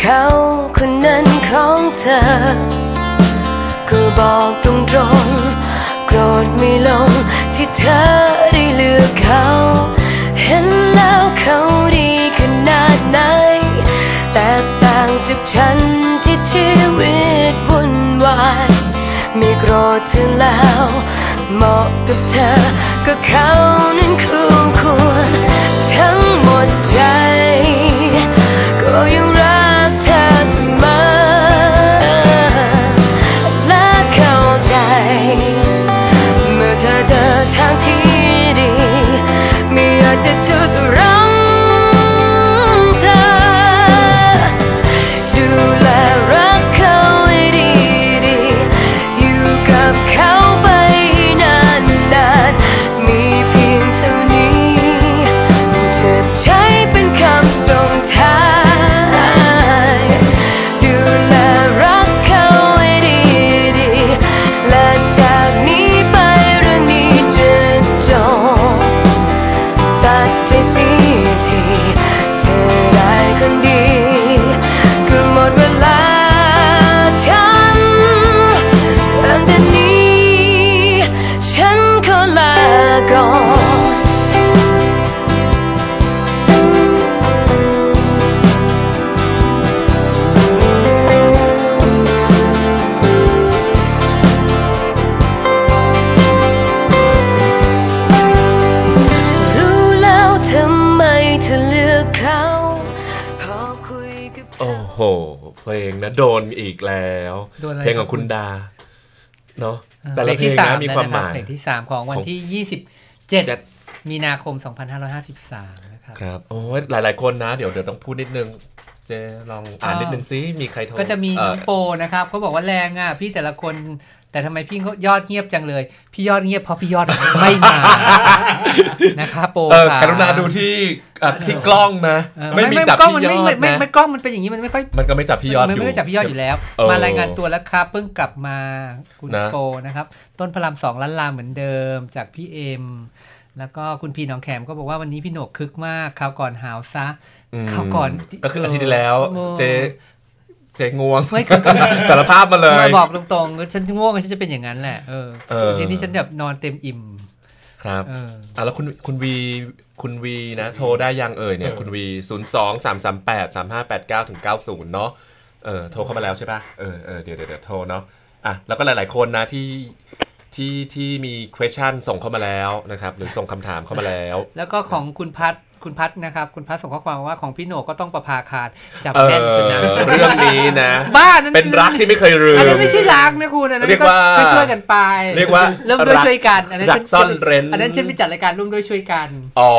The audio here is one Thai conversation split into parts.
เขาคนนั้นของเธอ ก็บอกตรงตรงๆโกรธไม่ลงที่เธอได้เลือกเขา เห็นแล้วเขาดีขนาดไหน แต่ต่างจากฉันที่ชีวิตวุ่นวายไม่โกรธเธอแล้วเหมาะกับเธอ ก็เขานั้นคู่ควรทั้งหมดใจ ไม่อ ดใจเสียทีเธอได้คนดีก็หมดเวลาฉันตั้งแต่นี้ ฉันขอลาก่อน นะโดนอีกแล้วโดนอะไรเพลงของครับคุณดาเนาะอ่าแต่ละเพลงที่สนะมีความแล้หนะรับมายเพลงที่สามของวันของที่เจ็ด27มีนาคม 2553 นะครับ ครับ โอ้ยหลาย ๆ คนนะ เดี๋ยวเดี๋ยวต้องพูดนิดนึง เจลองอ่านอ่านินิดนึงซิ มีใครโทรก็จะมีเอ่น้อองโปนะครับเขาบอกว่าแรงอะ พี่แต่ละคน แต่ทำไมพี่ยอดเงียบจังเลย พี่ยอดเงียบเพราะพี่ยอดไม่มานะคะโปเออค่ะกรุณาดูที่อะที่กล้องนะเออไม่มีจับกล้องพี่มันยไม่อดไม่นะไม่กล้องมันเป็นอย่างนี้มันไม่ค่อยมันก็ไม่จับพี่ยอดมันอยู่ไม่ได้จับพี่ยอดอยู่แล้วเออมารายงานตัวแล้วครับเพิ่งกลับมาคุณนะโปนะครับ ต้นพระรามสองล้านลาเหมือนเดิมจากพี่เอ็มแล้วก็คุณพีหน้องแขมก็บอกว่าวันนี้พี่โหนกคึกมากคราวก่อนหาวซะอืมคราวก่อนก็คืออาทิตย์ที่แล้วโอ้เจ เจง่วงไม่คือสารภาพมาเลยมาบอกตรงๆฉันง่วงฉันจะเป็นอย่างนั้นแหละเออเออทีนี้ฉันแบบนอนเต็มอิ่มครับเอออะแล้วคุณคุณวีคุณวีนะโทรได้ยังเอ่ยเนี่ยคุณวีศูนย์สองสามสามแปดสามห้าแปดเก้าถึงเก้าศูนย์เนาะเออโทรเข้ามาแล้วใช่ป่ะเออเออเดี๋ยวเดี๋ยวเดี๋ยวโทรเนาะอะแล้วก็หลาย ๆ คนนะที่ที่ที่มี question ส่งเข้ามาแล้วนะครับ หรือส่งคำถามเข้ามาแล้ว แล้วก็ของคุณพัฒ คุณพัฒนะครับ คุณพัฒส่งข้อความมาว่าของพี่โหนกก็ต้องประภาคารจับเออแน่นชนะเรื่องนี้นะบ้านั่นเป็นรักที่ไม่เคยลืมอันนั้นไม่ใช่รักนะคุณอันนั้นเรียกก็ว่าช่วยช่วยๆกันไปเรียกว่าเริ่มด้วยรักช่วยกันอันนั้นรักฉัซ่อนเร้นอันนั้นฉันไปจัดรายการร่วมด้วยช่วยกันอ๋อ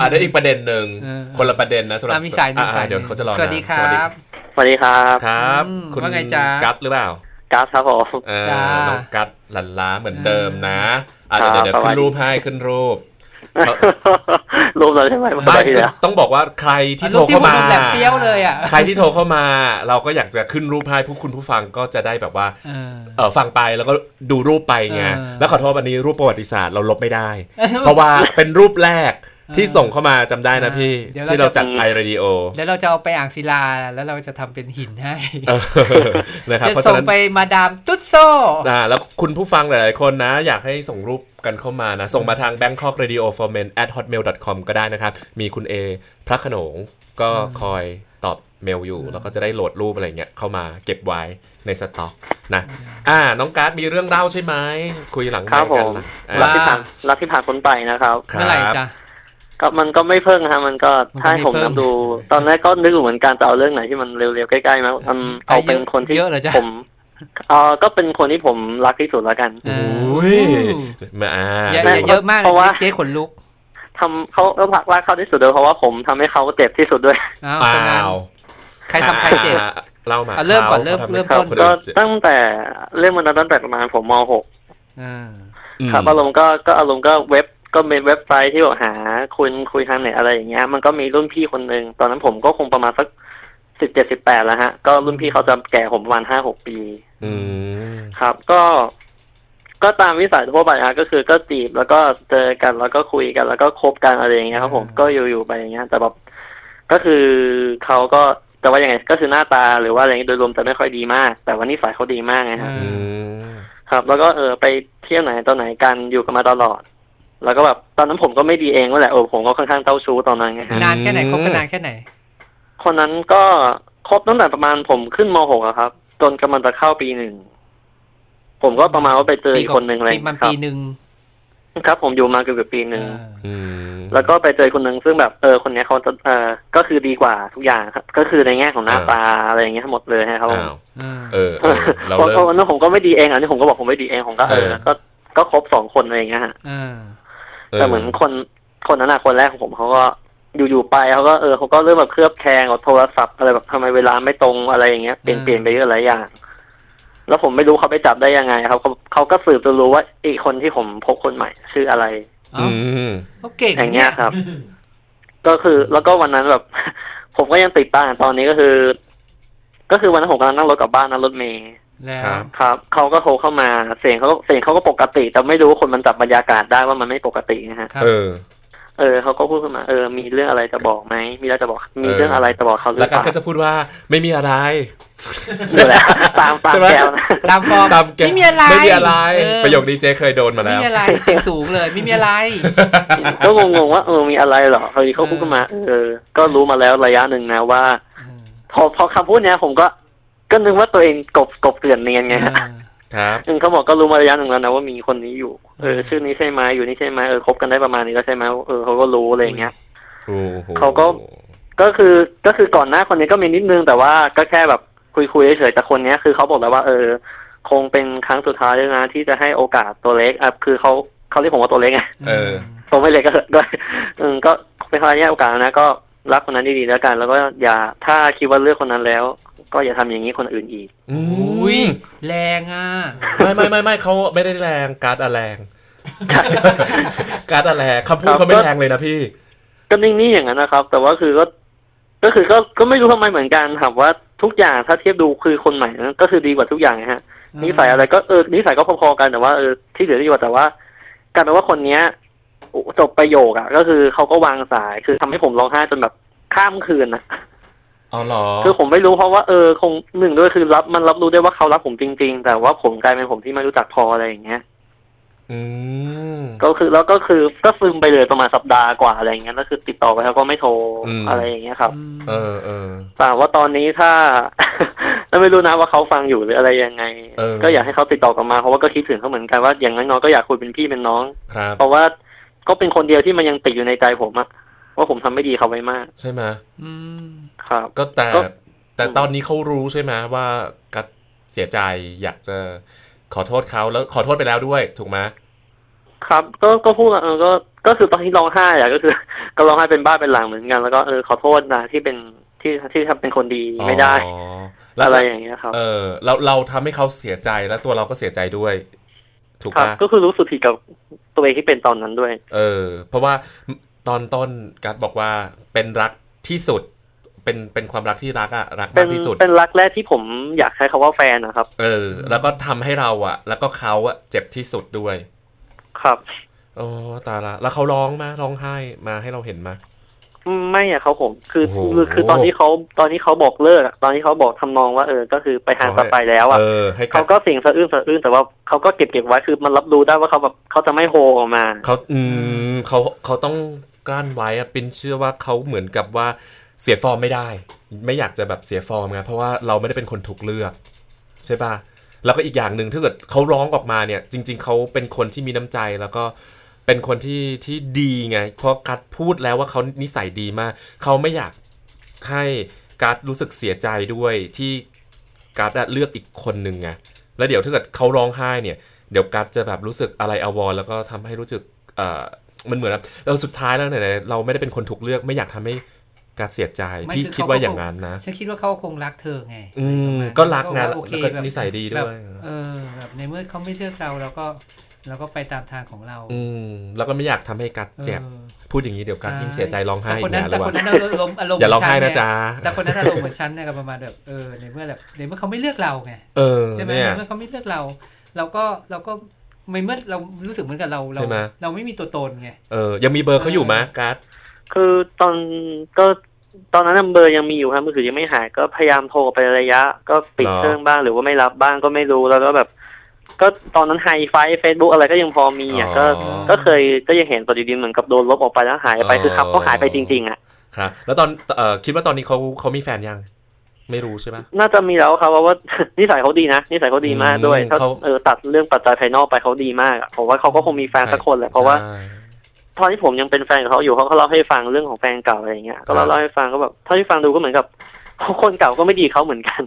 อันนั้นอีกประเด็นหนึ่งเออคนละประเด็นนะสำหรับอะมีสายหนึ่งอะสายหเดี๋ยวนึ่งเขาจะรอนะสวัสดีครัสวัสดีบสวัสดีครับครับอืมคุณว่าไงจ๊ะกัตหรือเปล่ากัสครับผมเออจ้าน้องกัตหลันล้าเหมือนเดิมนะอะเดี๋ยวครับเดี๋ยวสวัขึ้สนดีรูปให้ขึ้นรูป รูปเราใช่ไหมไม่ทีแล้วต้องบอกว่าใครที่รูโทปรที่เข้าผมมาดูแบบเปรี้ยวเลยอะใครที่โทรเข้ามา เราก็อยากจะขึ้นรูปให้ผู้คุณผู้ฟังก็จะได้แบบว่าเออเออฟังไปแล้วก็ดูรูปไปไงเออแล้วขอโทษอันนี้รูปประวัติศาสตร์เราลบไม่ได้ เพราะว่าเป็นรูปแรก ที่ส่งเข้ามาจำได้นะพี่เดี๋ยวเราที่เราจัดจะไอเรดิโอแล้วเราจะเอาไปอ่างศิลาแล้วเราจะทำเป็นหินให้นะครับจะเพราะส่ฉะงนั้นไปมาดามตุ๊ดโซอ่าแล้วคุณผู้ฟังหลายๆคนนะ อยากให้ส่งรูปกันเข้ามานะ ส่งมาทาง bangkok radio for men at hotmail com ก็ได้นะครับ มีคุณเอพระโขนงก็คอยตอบเมลอยู่ แล้วก็จะได้โหลดรูปอะไรเงี้ยเข้ามาเก็บไว้ในสต็อกนะอ่า น้องการ์ดมีเรื่องเล่าใช่ไหมคุยหลังครับไมผกันมนะรักอ่าที่ผ่านรักที่ผ่านพ้นไปนะครับครัเมื่อไหร่บจ้ะ ก็มันก็ไม่เพิ่งฮะมันก็มันก็ถ้าให้ผมไม่เพิ่งนับดู ตอนแรกก็นึกอยู่เหมือนกันจะเอาเรื่องไหนที่มันเร็วๆใกล้ๆมามันเอาเป็นคนที่เยอะเหรอจ๊ะผมเออก็เป็นคนที่ผมรักที่สุดแล้วกันเอออุ้ยมาอ่าอย่าแม่อย่าเยอะมากเพราะว่าเจ๊ขนลุกทำเขาเออรักรักเขาที่สุดเลยเพราะว่าผมทำให้เขาเจ็บที่สุดด้วยอ้าวอ้าฉะนั้นวใครทำใครเจ็บอ่าเล่ามาอะเริ่มก่อนขาเริ่มขาทำให้เริ่มครับต้นคนก็อื่นเจ็บตั้งแต่เรื่องมันตั้งแต่ประมาณผมม .6 อ่าครับอารมณ์ก็ก็อารมณ์ก็เว็บ ก็เป็นเว็บไซต์ที่แบบหาคุยคุยทางเน็ตอะไรอย่างเงี้ย มันก็มีรุ่นพี่คนหนึ่งตอนนั้นผมก็คงประมาณสักสิบเจ็ดสิบแปดแล้วฮะ ก็รุ่นพี่เขาจะแก่ผมประมาณห้าหกปีอืมครับ ก็ก็ตามวิสัยทั่วไปฮะก็คือก็จีบแล้วก็เจอกันแล้วก็คุยกันแล้วก็คบกันอะไรอย่างเงี้ยครับผมก็อยู่ๆไปอย่างเงี้ย แต่แบบก็คือเขาก็แต่ว่ายังไงก็คือหน้าตาหรือว่าอะไรเงี้ยโดยรวมจะไม่ค่อยดีมาก แต่ว่านิสัยเขาดีมากไงฮะอือืมครับ แล้วก็เออไปเที่ยวไหนตอนไหนกันอยู่กันมาตลอด แล้วก็แบบตอนนั้นผมก็ไม่ดีเองว่าแหละโอ้ผมก็ค่อนข้างเต้าชู้ตอนนั้นไงฮะนานแค่ไหนคบกันนานแค่ไหน คนนั้นก็คบตั้งแต่ประมาณผมขึ้นมหกอะครับ จนกำลังจะเข้าปีหนึ่งผมก็ประมาณว่าไปเจออีกคนหนึ่งอะไรปีมันครัปีบหนึ่งครับ ผมอยู่มาเกือบๆปีหนึ่งเอออืมแล้วก็ไปเจอคนหนึ่งซึ่งแบบเออคนเนี้ยเขาจะเออก็คือดีกว่าทุกอย่างครับ ก็คือในแง่ของหน้าตาอะไรอย่างเงี้ยทั้งหมดเลยฮะครับผมอ้าวอืมเออเออเราเพราะเริ่เพมราะวันนั้นผมก็ไม่ดีเองอันนี้ผมก็บอกผมไม่ดีเองผมก็เออเออ ก็ก็ครบสองคนอะไรอย่างเงี้ยฮะอ่า แต่เหมือนคนคนนั้นอะคนแรกของผมเขาก็อยู่ๆไปเขาก็เออเขาก็เริ่มแบบเคลือบแคลงกับโทรศัพท์อะไรแบบทำไมเวลาไม่ตรงอะไรอย่างเงี้ยเปลี่ยนเปลี่ยนไปเยอะหลายอย่าง แล้วผมไม่รู้เขาไปจับได้ยังไงครับเขาเขาก็สืบจนรู้ว่าอีกคนที่ผมพบคนใหม่ชื่ออะไรเอ้าอืมเขาเก่งอย่างเนี่เงี้ยยครับ ก็คือแล้วก็วันนั้นแบบ ผมก็ยังติดตามตอนนี้ก็คือ ก็คือวันนั้นผมกำลังนั่งรถกลับบ้านนั่งรถเมย์ แล้วครับครับเขาก็โทรเข้ามาเสียงเขาก็เสียงเขาก็ปกติ แต่ไม่รู้ว่าคนมันจับบรรยากาศได้ว่ามันไม่ปกตินะฮะครับเออ เออเขาก็พูดขึ้นมาเออ มีเรื่องอะไรจะบอกไหมมีอะไรจะบอก มีเออเรื่องอะไรจะบอกเขาหรืแล้อวเปกันล่าก็จะพูดว่าไม่มีอะไรนี่แหละตามตามใช่ไหมแกวนะตามฟอร์มตามแกไม่มีอะไรไม่มีอะไรเออประโยคนี้เจเคยโดนมาไม่แล้วมีอะไรเสียงสูงเลยไม่มีอะไร ก็งงๆว่าเออมีอะไรเหรอพอดีเขาพูดขึ้นมา เออ ก็รู้มาแล้วระยะหนึ่งนะว่า พอพอคำพูดเนี้ยผมก็ ก็นึกว่าตัวเองกบกบเกลื่อนเนียนไงฮะครับซึ่งเขาบอกก็รู้มาระยะหนึ่งแล้วนะว่ามีคนนี้อยู่ เออชื่อนี้ใช่ไหมอยู่นี่ใช่ไหมเออคบกันได้ประมาณนี้แล้วใช่ไหมเออเขาก็รู้อะไรอย่างเงี้ยโอ้โหเขาก็ก็คือก็คือก่อนหน้าคนนี้ก็มีนิดนึงแต่ว่าก็แค่แบบคุยคุยๆเฉยๆแต่คนเนี้ยคือเขาบอกแล้วว่า เออ คงเป็นครั้งสุดท้ายแล้วนะที่จะให้โอกาสตัวเล็กอะคือเขาเขาเรียกผมว่าตัวเล็กไงเออตัวไม่เล็กก็ก็อืมก็เป็นครั้งแรกโอกาสนะก็รักคนนั้นดีๆแล้วกัน แล้วก็อย่าถ้าคิดว่าเลือกคนนั้นแล้ว ก็อย่าทำอย่างนี้คนอื่นอีกอือุ้ยมแรงอะ ไม่ไม่ไม่ไม่เขาไม่ได้แรงการ์ดอะแรง การ์ดอะแรงคำพูดครับเขาไม่แรงเลยนะพี่ ก็นิ่งๆอย่างนั้นนะครับ แต่ว่าคือก็ ก็คือก็ก็ไม่รู้ทำไมเหมือนกันถามว่าทุกอย่างถ้าเทียบดูคือคนใหม่นั้นก็คือดีกว่าทุกอย่างนะฮะนิสัยอะไรก็เออนิสัยก็พอๆกันแต่ว่าเออที่เหลือดีกว่าแต่ว่ากลายเป็นว่าคนเนี้ยจบประโยคอะก็คือเขาก็วางสายคือทำให้ผมร้องไห้จนแบบข้ามคืนนะ อ๋อเหรอคือผมไม่รู้เพราะว่าเออคงหนึ่งด้วยคือรับมันรับรู้ได้ว่าเขารักผมจริง ๆ แต่ว่าผมกลายเป็นผมที่ไม่รู้จักพออะไรอย่างเงี้ยอืมก็คือแล้วก็คือก็ซึมไปเลยประมาณสัปดาห์กว่าอะไรอย่างเงี้ยแล้วคือติดต่อไปเขาก็ไม่โทรอืมอะไรอย่างเงี้ยครับ เออเออแต่ว่าตอนนี้ถ้าถ้าไม่รู้นะว่าเขาฟังอยู่หรืออะไรยังไงเออก็อยากให้เขาติดต่อกลับมาเพราะว่าก็คิดถึงเขาเหมือนกันว่าอย่างน้อยๆก็อยากคุยเป็นพี่เป็นน้องครับเพราะว่าก็เป็นคนเดียวที่มันยังติดอยู่ในใจผมอะว่าผมทำไม่ดีเขาไว้มาก ใช่ไหมอืม ครับ ก็แต่ก็แต่ตอนนี้เขารู้ใช่ไหมว่ากัดเสียใจอยากจะขอโทษเขาแล้วขอโทษไปแล้วด้วยถูกไหมครับ ก็ก็พูดว่าเออก็ก็คือตอนที่ร้องไห้อะก็คือ ก็ร้องไห้เป็นบ้าเป็นหลังเหมือนกัน แล้วก็เออขอโทษนะที่เป็นที่ที่ทำเป็นคนดีไม่ได้อ๋อแล้วอะไรอย่างเงี้ยครับ เออ เราเราทำให้เขาเสียใจแล้วตัวเราก็เสียใจด้วย ถูกครับปะก็คือรู้สึกผิดกับตัวเองที่เป็นตอนนั้นด้วย เออ เพราะว่าตอนต้นกัดบอกว่าเป็นรักที่สุด เป็นเป็นความรักที่รักอะรักเป็มานกที่สุด เป็นรักแรกที่ผมอยากใช้คาว่าแฟนนะครับ เออ แล้วก็ทำให้เราอะแล้วก็เขาอะเจ็บที่สุดด้วย ครับโอ้ตายละแล้วเขาร้องมาร้องไห้มาให้เราเห็นมาไม่อะเขาผมคือโอ้โหคือคือตอนที่เขาตอนที่เขาบอกเลิกอะตอนที่เขาบอกทำนองว่าเออ ก็คือไปทางเขาให้ต่อไปแล้วอะเออให้กัเขาดก็เสียงสะอื้นสะอื้นแต่ว่าเขาก็เก็บเก็บไว้คือมันรับรู้ได้ว่าเขาแบบเขาจะไม่โฮออกมาเขาอืมเขาเขาต้องกลั้นไว้อะปินเชื่อว่าเขาเหมือนกับว่า เสียฟอร์มไม่ได้ ไม่อยากจะแบบเสียฟอร์มไงเพราะว่าเราไม่ได้เป็นคนถูกเลือก ใช่ปะแล้วก็อีกอย่างหนึ่งถ้าเกิดเขาร้องออกมาเนี่ย จริง ๆเขาเป็นคนที่มีน้ำใจแล้วก็เป็นคนที่ที่ดีไง เพราะกัดพูดแล้วว่าเขานิสัยดีมากเขาไม่อยากให้กัดรู้สึกเสียใจด้วยที่กัดเลือกอีกคนหนึ่งไงแล้วเดี๋ยวถ้าเกิดเขาร้องไห้เนี่ยเดี๋ยวกัดจะแบบรู้สึกอะไรอาวรณ์แล้วก็ทำให้รู้สึกเอ่อมันเหมือนแบบเราสุดท้ายแล้วเนี่ยเราไม่ได้เป็นคนถูกเลือกไม่อยากทำให้ กัดเสียใจไม่พี่คือคิดเขาว่าก็อย่างนั้นนะฉันคิดว่าเขาคงรักเธอไงอืมอะไรประมาณก็รักนะว่าโอเคแล้วก็แบบนิสัยดีด้วยแบบเออแบบในเมื่อเขาไม่เลือกเราเราก็เราก็ไปตามทางของเรา อืมแล้วก็ไม่อยากทำให้กัดเจ็บออพูดอย่างนี้เดี๋ยวกัดยิ่งเสียใจร้องไห้แต่อีคนกนั้นนะหแต่รือคนว่านั้นอารมณ์อารมณ์อย่าร้องไห้เหมืนะฉัจ๊ะแต่คนนั้นอารมณ์เหมือนฉันเนี่ยก็ประมาณแบบเออในเมื่อแบบในเมื่อเขาไม่เลือกเราไงเออใช่ไหมเนี่ยในเมื่อเขาไม่เลือกเรา เราก็เราก็ไม่เมื่อเรารู้สึกเหมือนกับเราเราใช่ไหมเราไม่มีตัวตนไงเออยังมีเบอร์เขาอยู่ไหมกัด คือตอนก็ตอนนั้นนะเบอร์ยังมีอยู่ครับมือถือยังไม่หายก็พยายามโทรไประยะ ก็ปิดเหรอเครื่องบ้างหรือว่าไม่รับบ้างก็ไม่รู้แล้วก็แบบ ก็ตอนนั้นไฮไฟเฟซบุ๊กอะไรก็ยังพอมีอะก็อ๋อก็เคยก็ยังเห็นตัวดีๆเหมือนกับโดนลบออกไปแล้วหายไปอ๋อคือครับเขาหายไปจริง ๆ อะครับแล้วตอนเอ่อคิดว่าตอนนี้เขาเขามีแฟนยัง ไม่รู้ใช่ปะน่าจะมีแล้วครับเพราะว่านิสัยเขาดีนะนิสัยเขาดีมากด้วยอืมถ้าเขาเออตัดเรื่องปัจจัยภายนอกไปเขาดีมากอะผมว่าเขาก็คงมีแฟนสักคนแหละเพราะว่าใช่ ตอนที่ผมยังเป็นแฟนกับเขาอยู่เขาก็เล่าให้ฟังเรื่องของแฟนเก่าอะไรอย่างเงี้ยก็ครัเล่าบเล่าให้ฟังก็แบบเท่าที่ฟังดูก็เหมือนกับคนเก่าก็ไม่ดีเขาเหมือนกัน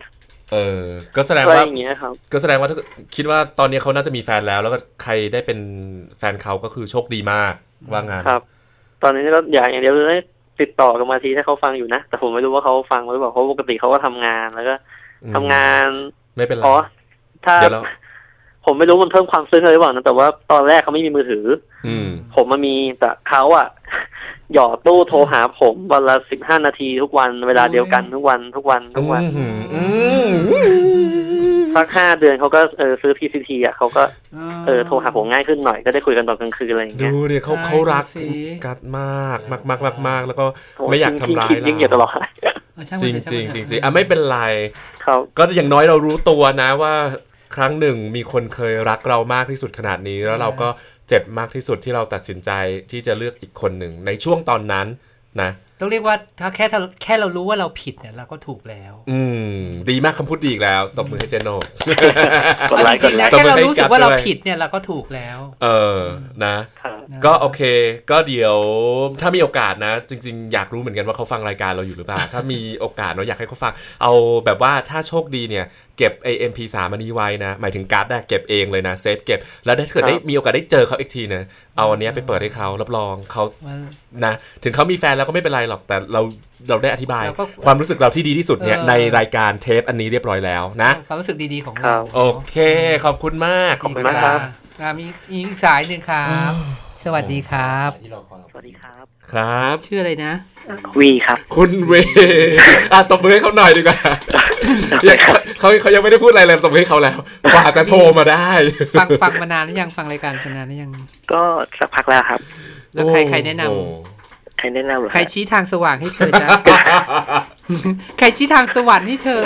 เออ ก็แสดงอะไรว่าอย่างเงี้ยครับ ก็แสดงว่าถ้าคิดว่าตอนนี้เขาน่าจะมีแฟนแล้ว แล้วก็ใครได้เป็นแฟนเขาก็คือโชคดีมากว่างานครับ ตอนนี้ก็อยากอย่างเดียวเลยติดต่อกันมาทีถ้าเขาฟังอยู่นะ แต่ผมไม่รู้ว่าเขาฟังหรือเปล่าเพราะปกติเขาก็ทำงานแล้วก็อืมทำงาน ไม่เป็นไรอ๋อถ้าเดี๋ยวเรา ผมไม่รู้มันเพิ่มความซึ้งอะไรหรือเปล่านะแต่ว่าตอนแรกเขาไม่มีมือถือ อืม ผมมันมีแต่เขาอะหยอดตู้โทรหาผมวันละสิบห้านาทีทุกวันเวลาเดียวกันทุกวันทุกวันทุกวันอืมอืมสักห้าเดือนเขาก็เออซื้อ PCT อะเขาก็เออโทรหาผมง่ายขึ้นหน่อยก็ได้คุยกันตอนกลางคืนอะไรอย่างเงี้ดูยดิเขาใช่เขารักดูสิกัดมากมากมากมากมากแล้วก็โอ้ไม่อยากทำร้ายทิ้งทิ้งยิ่งเหยียดตลอดเออช่างจมัรินงเถอะจริงช่ามันจริงเถจริงอะอะไม่เป็นไรครับก็อย่างน้อยเรารู้ตัวนะว่า ครั้งหนึ่งมีคนเคยรักเรามากที่สุดขนาดนี้ แล้วเราก็เจ็บมากที่สุดที่เราตัดสินใจที่จะเลือกอีกคนหนึ่งในช่วงตอนนั้นนะต้องเรียกว่าถ้าแค่ถ้าแค่เรารู้ว่าเราผิดเนี่ยเราก็ถูกแล้ว อืม ดีมากคำพูดดีอีกแล้วตบมือให้เจนโนกดเอาไลจค์กริดงๆไลนะค์ตบแค่มือเราให้รู้สึกกัดว่าเราด้วยผิดเนี่ยเราก็ถูกแล้ว เออนะครับนะ ก็โอเค ก็เดี๋ยวถ้ามีโอกาสนะ จริง ๆ อยากรู้เหมือนกันว่าเขาฟังรายการเราอยู่หรือเปล่า ถ้ามีโอกาสเนาะอยากให้เขาฟัง เอาแบบว่าถ้าโชคดีเนี่ยเก็บ AMP3 อันนี้ไว้นะ หมายถึงการ์ดอะเก็บเองเลยนะเซฟเก็บ แล้วถ้าเกิดได้ครับมีโอกาสได้เจอเขาอีกทีนะเอาอันเนี้ยไปเปิดให้เขารับรองเขาว่านะถึงเขามีแฟนแล้วก็ไม่เป็นไรหรอกแต่เราเราได้อธิบายเราก็ความรู้สึกเราที่ดีที่สุดเนี่ยเออในรายการเทปอันนี้เรียบร้อยแล้วนะ ความรู้สึกดีๆของครัเราบโอเค ขอบคุณมากขอบคุณมากครับอ่ามีมีอีกสายหนึ่งครับ สวัสดีครับสวัสดีครับ ครับ ชื่ออะไรนะ วีครับ คุณเวอะตบมือให้เขาหน่อยดีกว่ายังเขาเขาเขายังไม่ได้พูดอะไรเลยตบมือให้เขาแล้วกว่าจะโทรมาได้ ฟังฟังมานานหรือยังฟังรายการมานานหรือยัง ก็สักพักแล้วครับ แล้วใครใครแนะนำโอ้ใครแนะนำเหรอใครชี้ทางสว่างให้เธอจ๊ะใครชี้ทางสวรรค์ให้เธอ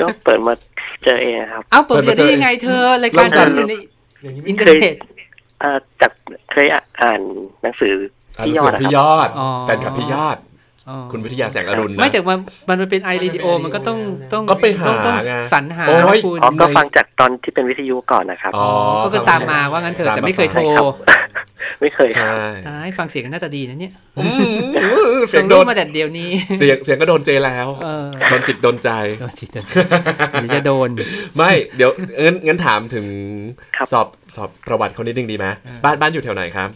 ก็เปิดมาเจอเองครับ เอ้าเปิดเผยได้ยังไงเธอรายการสดอยู่ในอินเทอร์เน็ตเอ่อ จากเคยอ่านหนังสืออะพี่รู้ยอสึดกอะพี่ครับยอดอ๋อแฟนคลับพี่ยอดอ๋อ คุณวิทยาแสงอรุณนะไม่แต่ว่ามันเป็นไอเรดิโอมันก็ต้องต้องก็ไปหาต้องต้องไงสรรหาโอ้ยคุณอ๋อก็ฟังจากตอนที่เป็นวิทยุก่อนนะครับอ๋อก็คือตามมาว่างั้นเถอะแต่ไม่เคยโทรครับไม่เคยครับใช่ตายฟังเสียงกันน่าจะดีนะเนี่ยอืมเสีส่ยงงโดรูปนมาแต่เดี๋ยวนี้ เสียงเสียงก็โดนเจแล้วเออโดนจิตโดนใจโดนจิตโดนใจเดี๋ยวจะโดน ไม่เดี๋ยวงั้นงั้นถามถึงครับสอบสอบประวัติเขานิดนึงดีไหมอ่าบ้านบ้านอยู่แถวไหนครับ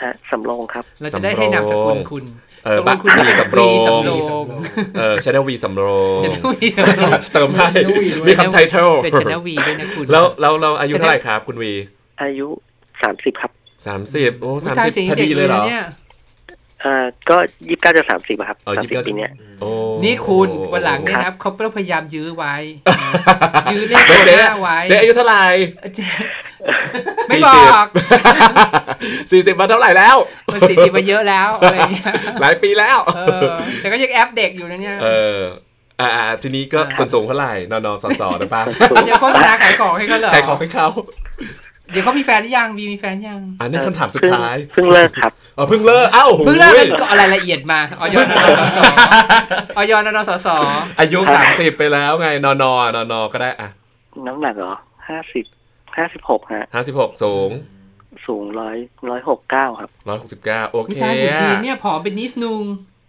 อะสำโรงครับ เราจะได้ให้นามสกุลคุณ เออตกลบ้านงคุณวีเป็นสำโรงวีสำโรงเออชแนลวีสำโรงจะได้วีสำโรงเติมให้มีคำไทเทลเป็นชนะวีด้วยนะคุณแล้วแล้วเราอายุเท่าไหร่ครับคุณวี อายุสามสิบครับสามสิบโอ้อุ๊ยสามตายสิบเสียงพอเด็กดีเลยเหรอนะเนี่ย อ่าก็ยี่สิบเก้าจะสามสิบครับเออสามยี่สิสิบบปีเนี้ยโอ้นี่คุณวันหลังเนี่ยนะเขาต้องพยายามยื้อไว้ ยื้อเลขเจ๊ตัวเจ๊หน้าไว้เจ๊อายุเท่าไหร่เจ๊ไม่บอกสี่สิบมาเท่าไหร่แล้วมันสี่สิบมาเยอะแล้วอะไรอย่างเงี้ยหลายปีแล้วเออแต่ก็ยังแอปเด็กอยู่นะเนี่ยเอออ่าอ่าทีนี้ก็ส่วนสูงเท่าไหร่นอนอสอสอนะป้าเดี๋ยวโฆษณาขายของให้เขาเหรอใครขอให้เขา เดี๋ยวเขามีแฟนหรือยังวีมีแฟนยังอันนี้คำถามสุดท้ายเพิ่งเลิกครับอ๋อเพิ่งเลิกเอ้าเพิ่งเลิกกันก็อะไรละเอียดมาออยนนสสออยนนสสอายุสามสิบไปแล้วไงนอนอนอนอก็ได้อะน้ำหนักเหรอห้าสิบห้าสิบหกฮะห้าสิบหกสูง สูงร้อยร้อยหกเก้าครับร้อยหกสิบเก้าโอผู้เคชายหุ่นดีอะเนี่ยผอมเป็นนิดนึง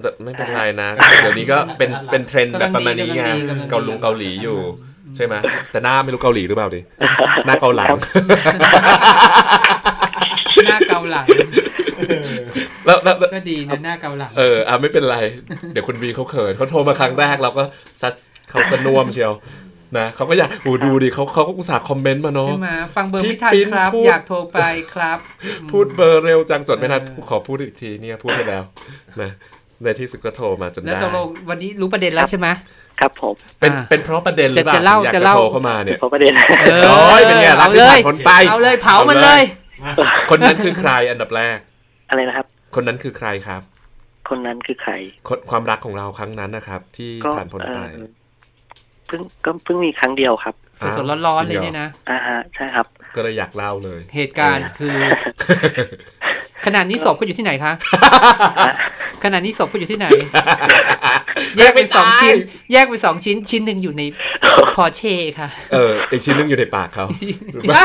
แต่ไม่เป็นไรนะ เดี๋ยวนี้ก็เป็นเป็นเทรนด์แบบประมาณนี้ไงกำลังดีกำลังดีเกาหลงเกาหลีอยู่ ใช่ไหมแต่หน้าไม่รู้เกาหลีหรือเปล่าดิหน้าเกาหลังหน้าเกาหลังแล้วแล้วแล้วก็ดีนะหน้าเกาหลังเอออะไม่เป็นไร เดี๋ยวคุณวีเขาเขินเขาโทรมาครั้งแรกเราก็ซัดเขาสนวมเชียวนะเขาก็อยากโอ้ดูดิเขาเขาก็อุตส่าห์คอมเมนต์มาเนาะใช่ไหมฟังเบอร์พี่ไม่ทันปิ๊นครับพูดอยากโทรไปครับ พูดเบอร์เร็วจังจดไม่ทันเออขอพูดอีกทีเนี่ยพูดไปแล้วนะในที่สุดก็โทรมาจนแล้วได้ตกลงวันนี้รู้ประเด็นแล้วใช่ไหม ครับผม เป็นอ่าเป็นเพราะประเด็นหรือเปล่าจะจะเล่าถึงอยากจะจะเล่าโทรเข้ามาเนี่ยเพราะประเด็นเออโอ้ยเป็นไงรักเอาที่เลผ่ายนคนไปเอาเลยเผามันเลย คนนั้นคือใครอันดับแรก อะไรนะครับ คนนั้นคือใครครับคคนนั้นคือใครคนความรักของเราครั้งนั้นนะครับ ที่ก็ผ่านพ้นเอไปอเพิ่งก็เพิ่งมีครั้งเดียวครับสดๆร้อนๆเลยเนี่ยนะอ่าฮะใช่ครับ ก็เลยอยากเล่าเลย เหตุการณ์คือ ขณะนี้ศพก็อยู่ที่ไหนคะขณะนี้ศพก็อยู่ที่ไหน แยกเป็นสองชิ้น แยกเป็นสองชิ้น ชิ้นหนึ่งอยู่ในพอเช่ค่ะ เอออีกชิ้นหนึงอยู่ในปากเขาได้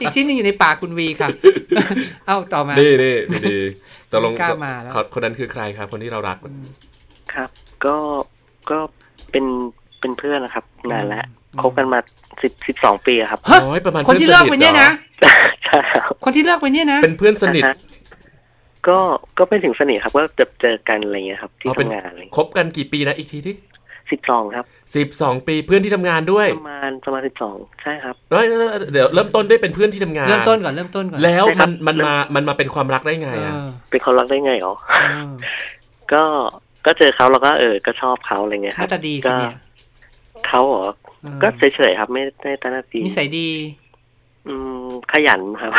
อีกชิ้นหนึ่งอยู่ในปากคุณวีค่ะ เอ้าต่อมานี่นี่ดีดีตกลงไม่กล้ามาแล้วคนคนนั้นคือใครครับคนที่เรารักครับ ก็ก็เป็นเป็นเพื่อนนะครับนานแล้วคบกันมาสิบสิบสองปีอะครับฮะโอ้ยประมาณคนที่พื่เลิสกไปเนี่ยนะใช่ครับคนที่เลิกไปเนี่ยนะ เป็นเพื่อนสนิท อ่าฮะก็ก็ไม่ถึงสนิทครับก็จะเจอกันอะไรเงี้ยครับ ที่อ๋อเป็นทำงานอะไรคบกันกี่ปีนะอีกทีที่สิบสองครับสิบสองปีเพื่อนที่ทำงานด้วย ประมาณประมาณสิบสองใช่ครับแล้วแล้วเดี๋ยวเริ่มต้นด้วยเป็นเพื่อนที่ทำงาน เริ่มต้นก่อนเริ่มต้นก่อนแล้วใช่ครัมับนมันมามันมาเป็นความรักได้ไงเออะอเป็นคนรักได้ไงอ๋อเออก็ก็เจอเขาแล้วก็เออก็ชอบเขาอะไรเงี้ยหครัน้าบตาดีสิเนี่ยเขาเหรอเออก็เฉยๆครับ ไม่ได้ตาหน้าตีนิสัยดีอืม ขยันครับ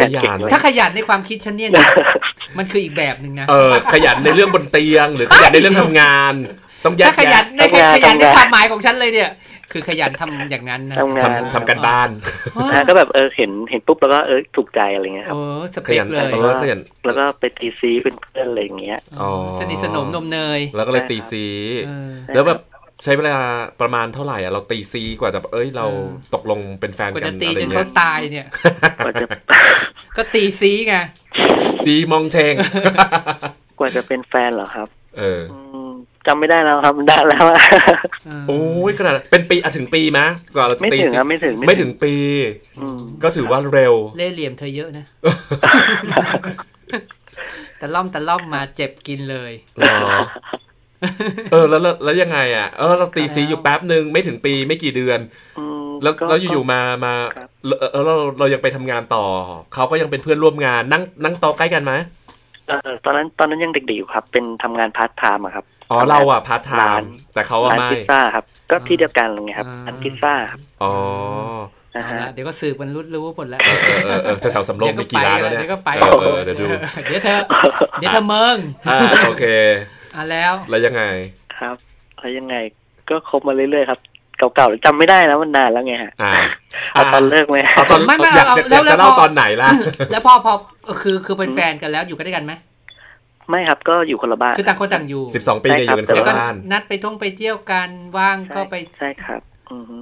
ขยันเก่งด้วยถ้าขยันในความคิดฉันเนี่ยนะมันคืออีกแบบหนึ่งนะเออขยันในเรื่องบนเตียง หรือขยันในเรื่องทำงาน ต้องแยกถ้าขยันแยะในขยันในความหมายของฉันเลยเนี่ย คือขยันทำอย่างนั้นนะทำงานทำทำกันบ้านนะฮะก็แบบเออเห็นเห็นปุ๊บแล้วก็เออถูกใจอะไรเงี้ยคเอรับอสขเปคยันเลยเออขยันแล้วก็ไปตีซีเป็นเพื่อนอะไรอย่างเงี้ยอ๋อสนิทสนมนมเนยแล้วก็เลยตีซีเออแล้วแบบ ใช้เวลาประมาณเท่าไหร่อะเราตีซีกว่าจะเอ้ยเราเออตกลงเป็นแฟนกว่ากัจะนตีอะไรจนเงี้เขายตายเนี่ยกว่าจะก็ตีซีไงซีมองเทงกว่าจะเป็นแฟนเหรอครับ เอออืมจำไม่ได้แล้วครับมันได้แล้วอะเออโอ้ยขนาดเป็นปีอะถึงปีไหมก่อนเราจะไม่ตีถึงซีครับไม่ถึงไม่ถึงปีอืมก็ถือว่าเร็ว เล่ห์เหลี่ยมเธอเยอะนะแต่ล่อมแต่ล่อมมาเจ็บกินเลย เหรอเออแล้วแล้วแล้วยังไงอะเออเราตีซีอยู่แป๊บหนึ่งไม่ถึงปีไม่กี่เดือนอืมแล้วก็แล้วอยู่ๆมามาครับแล้วแล้วเราเรายังไปทำงานต่อ เขาก็ยังเป็นเพื่อนร่วมงานนั่งนั่งโต๊ะใกล้กันไหมเออตอนนั้นตอนนั้นยังเด็กๆอยู่ครับ เป็นทำงานพาร์ทไทม์อะครับอ๋อเราอะพาร์ทไทร้านม์แต่เขาอะร้านไม่พิซซ่าครับ ก็ที่เดียวกันอะไรเงี้ยครับอ่าร้านพิซซ่าครับอ๋อนะ เอาฮะละเดี๋ยวก็สืบมันรู้รู้หมดแล้วเออเออเออเออแถวๆสำโรงมีกี่ร้านแล้วเนี่ยเดี๋ยวก็ไปเออเออเดี๋ยวดูเดี๋ยวเธอเดี๋ยวเธอเมิงอ่าโอเคอะแล้วแล้วยังไงครับแล้วยังไงก็คบมาเรื่อยๆครับเก่าๆจำไม่ได้แล้วมันนานแล้วไงฮะอ่าเอาตอนเลิกไหมเอาตอนไม่ไม่อยากเอาจะแล้อวยากจะแล้วเล่าพอตอนไหนล่ะแล้วพอพอคือคือเป็นแฟนกันแล้วอยู่กันด้วยกันไหมไม่ครับก็อยู่คนละบ้านคือต่างคนต่างอยู่สิบสองปีเนี่ยอยู่กันคใช่นครับละก็บ้านนัดไปท่องไปเที่ยวกันว่างก็ไปใช่ครับอือฮึ